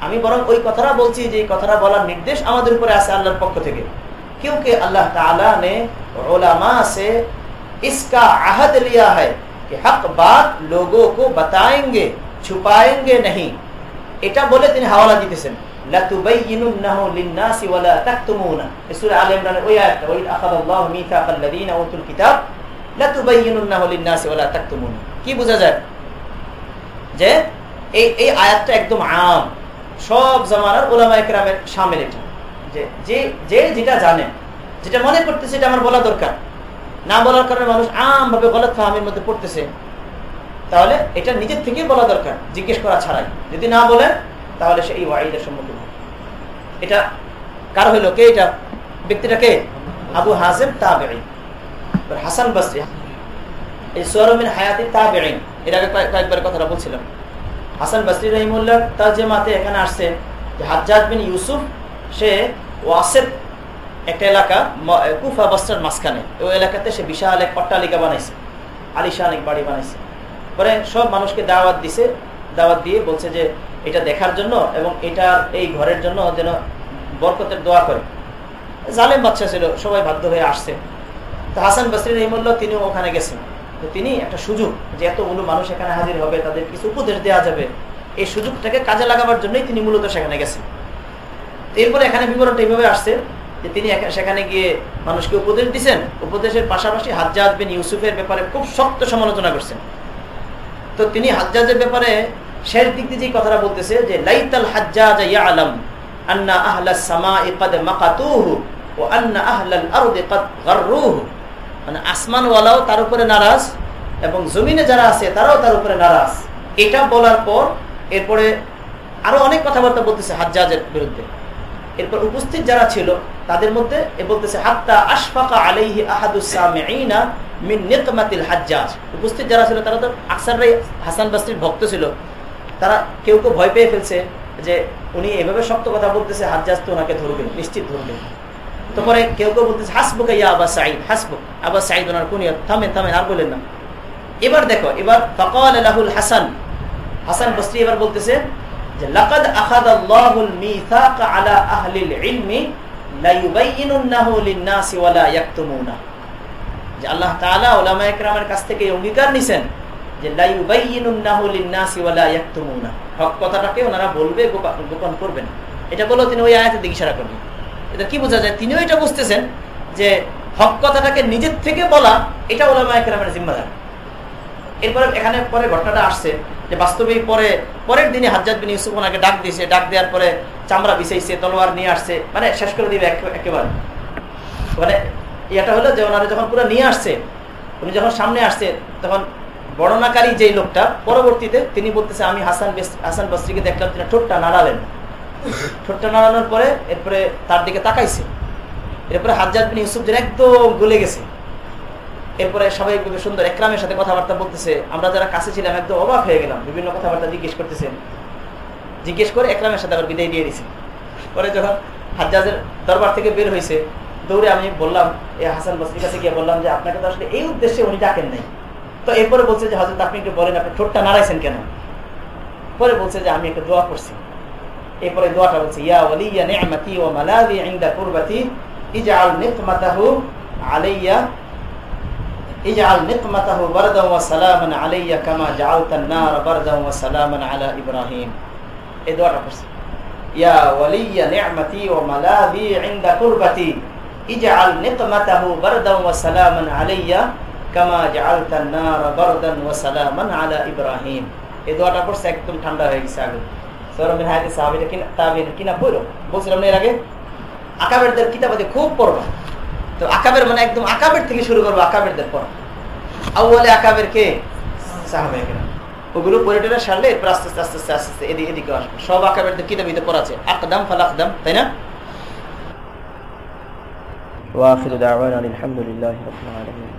আমি বরং ওই কথাটা বলছি যে কথাটা বলার নির্দেশ আমাদের উপরে আছে আল্লাহর পক্ষ থেকে। কেউ কে আল্লাহ তালা ওলামা সে লিয়া হয় এটা বলে তিনি হাওয়ালা দিতেছেন। কি বুঝা যায়? যে এই এই আয়াতটা একদম আম। সব জামানার ওলামা একরামের শামিল এটা। যে যে যেটা জানে, যেটা মনে করতেছে এটা আমার বলা দরকার। না বলার কারণে মানুষ আম ভাবে গলত ফাহামের মধ্যে পড়তেছে। তাহলে এটা নিজের থেকে বলা দরকার, জিজ্ঞেস করা ছাড়াই। যদি না বলেন, তাহলে সে এই ওয়াইদের সম্মুখীন এটা কার হইল? কে এটা? ব্যক্তিটা কে? Abu Hazem তাবেঈ। Hasan Basri. এই সোয়ারমিন হায়াতি তাবেইন এর আগে কয়েকবার কথাটা বলছিলাম। হাসান বাসরি রহিমুল্লাহ তার যে মাতে এখানে আসছে যে বিন ইউসুফ, সে ওয়াসেফ একটা এলাকা কুফা বস্তার মাঝখানে। ওই এলাকাতে সে বিশাল এক অট্টালিকা বানাইছে, আলিশান এক বাড়ি বানাইছে। পরে সব মানুষকে দাওয়াত দিছে, দাওয়াত দিয়ে বলছে যে এটা দেখার জন্য এবং এটা এই ঘরের জন্য যেন বরকতের দোয়া করে। জালেম বাচ্চা ছিল, সবাই বাধ্য হয়ে আসছে। তো হাসান বসরি রহিমুল্লাহ তিনিও ওখানে গেছেন। তো তিনি একটা সুযোগ যে এতগুলো মানুষ এখানে হাজির হবে, তাদের কিছু উপদেশ দেওয়া যাবে। এই সুযোগটাকে কাজে লাগাবার জন্যই তিনি মূলত সেখানে গেছেন। এরপরে এখানে বিবরণটা এইভাবে আসছে যে তিনি সেখানে গিয়ে মানুষকে উপদেশ দিচ্ছেন উপদেশের পাশাপাশি হাজ্জাজ বিন ইউসুফের ব্যাপারে খুব শক্ত সমালোচনা করছেন। তো তিনি হাজ্জাজের ব্যাপারে শেষ দিক দিয়ে যে কথাটা বলতেছে যে, লাইতাল হাজ্জাজ ইয়ালাম আন্না আহলা সামাই কাদ মাকাতুহু ও আন্না আহলাল আরদি কাদ গাররুহু। মানে আসমানওয়ালাও তার উপরে নারাজ এবং জমিনে যারা আছে তারাও তার উপরে নারাজ। এটা বলার পর এরপরে আরও অনেক কথাবার্তা বলতেছে হাজ্জাজের বিরুদ্ধে। এরপর উপস্থিত যারা ছিল, তাদের মধ্যে এ বলতেছে, হাত্তা আশফাকা আলাইহি আহাদুসামিনা মিন নিকমাতিল হাজ্জাজ। উপস্থিত যারা ছিল, তারা তো আকসাররাই হাসান বাস্তির ভক্ত ছিল। তারা কেউ কেউ ভয় পেয়ে ফেলছে যে উনি এভাবে শক্ত কথা বলতেছে, হাজ্জাজ তো ওনাকে ধরবেন নিশ্চিত ধরবেন তারপরে কেউ কেউ বলতেছে, হাসবুক ইয়া আবা সাইদ হাসবুক। আবা সাইদ ওনার কুনিয়ত, থামেন থামেন, আর বলেন না। এবার দেখো, এবার ফকাল আলাহুল হাসান হাসান বস্তি এবার বলতেছে যে, লাকাদ আখাদাল্লাহুল মিসাক আলা আহলিল ইলমি লা ইউবাইয়িনুন্নাহু লিন-নাসি ইয়াকতুমুনা। যে আল্লাহ তাআলা উলামায়ে কেরামের কাছ থেকে অঙ্গীকার নিছেন যে লা ইউবাইয়িনুন্নাহু লিন-নাসি ওয়া লা ইয়াকতুমুনা। হক কথাটাকে ওনারা বলবে গোপন করবেন এটা বলো তিনি ওই আয়াতের দিকে ইশারা করবেন। এটা কি বোঝা যায়? তিনিও এটা বুঝতেছেন যে হক কথাটাকে নিজের থেকে বলা এটা ওলামায়ে কেরামের জিম্মাদার। এরপরে এখানে পরে ঘটনাটা আসছে যে বাস্তবিক পরে, পরের দিনে হাজার বিন ইউসুফ ওনাকে ডাক দিয়েছে। ডাক দেওয়ার পরে চামড়া বিছাইছে, তলোয়ার নিয়ে আসছে মানে শেষ করে দিবে একেবারে। মানে এটা হলো যে ওনারা যখন পুরো নিয়ে আসছে, উনি যখন সামনে আসছে, তখন বর্ণনাকারী যেই লোকটা, পরবর্তীতে তিনি বলতেছে, আমি হাসান হাসান বস্ত্রীকে দেখলাম, তিনি ঠোঁটটা নাড়ালেন। ঠোঁটটা নাড়ানোর পরে এরপরে তার দিকে তাকাইছে। এরপরে হাজার বিন ইউসুফ যেন একদম গলে গেছে। এরপরে সবাই খুবই সুন্দর একরামের সাথে কথাবার্তা বলতেছে। আমরা যারা কাছে ছিলাম একদম অবাক হয়ে গেলাম, বিভিন্ন কথাবার্তা জিজ্ঞেস করতেছেন। জিজ্ঞেস করে একরামের সাথে আবার বিদায় দিয়ে দিছে। পরে যখন হাজ্জাজের দরবার থেকে বের হয়েছে দৌড়ে আমি বললাম এই হাসান বসরির কাছে গিয়ে বললাম যে, আপনাকে তো আসলে এই উদ্দেশ্যে উনি ডাকেন নাই। তো এরপরে বলছে যে হজরত আপনি একটু বলেন, আপনি ঠোঁটটা নাড়াইছেন কেন? পরে বলছে যে, আমি একটা দোয়া করছি। এরপরে দোয়াটা বলছে ইয়া ওয়ালিয়া নি'মাতি ওয়া মালাযি ইনদা কুরবতি ইজআল নিকমাতাহু আলাইয়া ইজআল নিকমাতাহু বারদান ওয়া সালামান আলাইয়া কামা জাআলতান নার বারদান ওয়া সালামান আলা ইব্রাহিম এই দোয়াটা পড়ছে ইয়া ওয়ালিয়া নি'মাতি ওয়া মালাযি ইনদা কুরবতি ইজআল নিকমাতাহু বারদান ওয়া সালামান আলাইয়া কামা জাআলতান নার বারদান ওয়া সালামান আলা ইব্রাহিম এই দোয়াটা পড়ছে একদম ঠান্ডা হয়ে গেছে আগে সরমিন হায়াতে সাহাবীরা কিনা না এর আগে, আকাবেরদের খুব তো আকাবের মানে একদম আকাবের থেকে শুরু করব, আকাবেরদের আউ্বালে আকাবের কে? সাহাবে ওগুলো সারলে এরপর আস্তে আস্তে আস্তে আস্তে আস্তে আস্তে এদিকে এদিকে আসবে। সব আকাবেরদের কিতাবিতে পড়া আছে। আকদাম ফাল আকদাম, তাই না? ওয়াখির দাওয়ানা আলহামদুলিল্লাহ রাব্বিল আলামিন।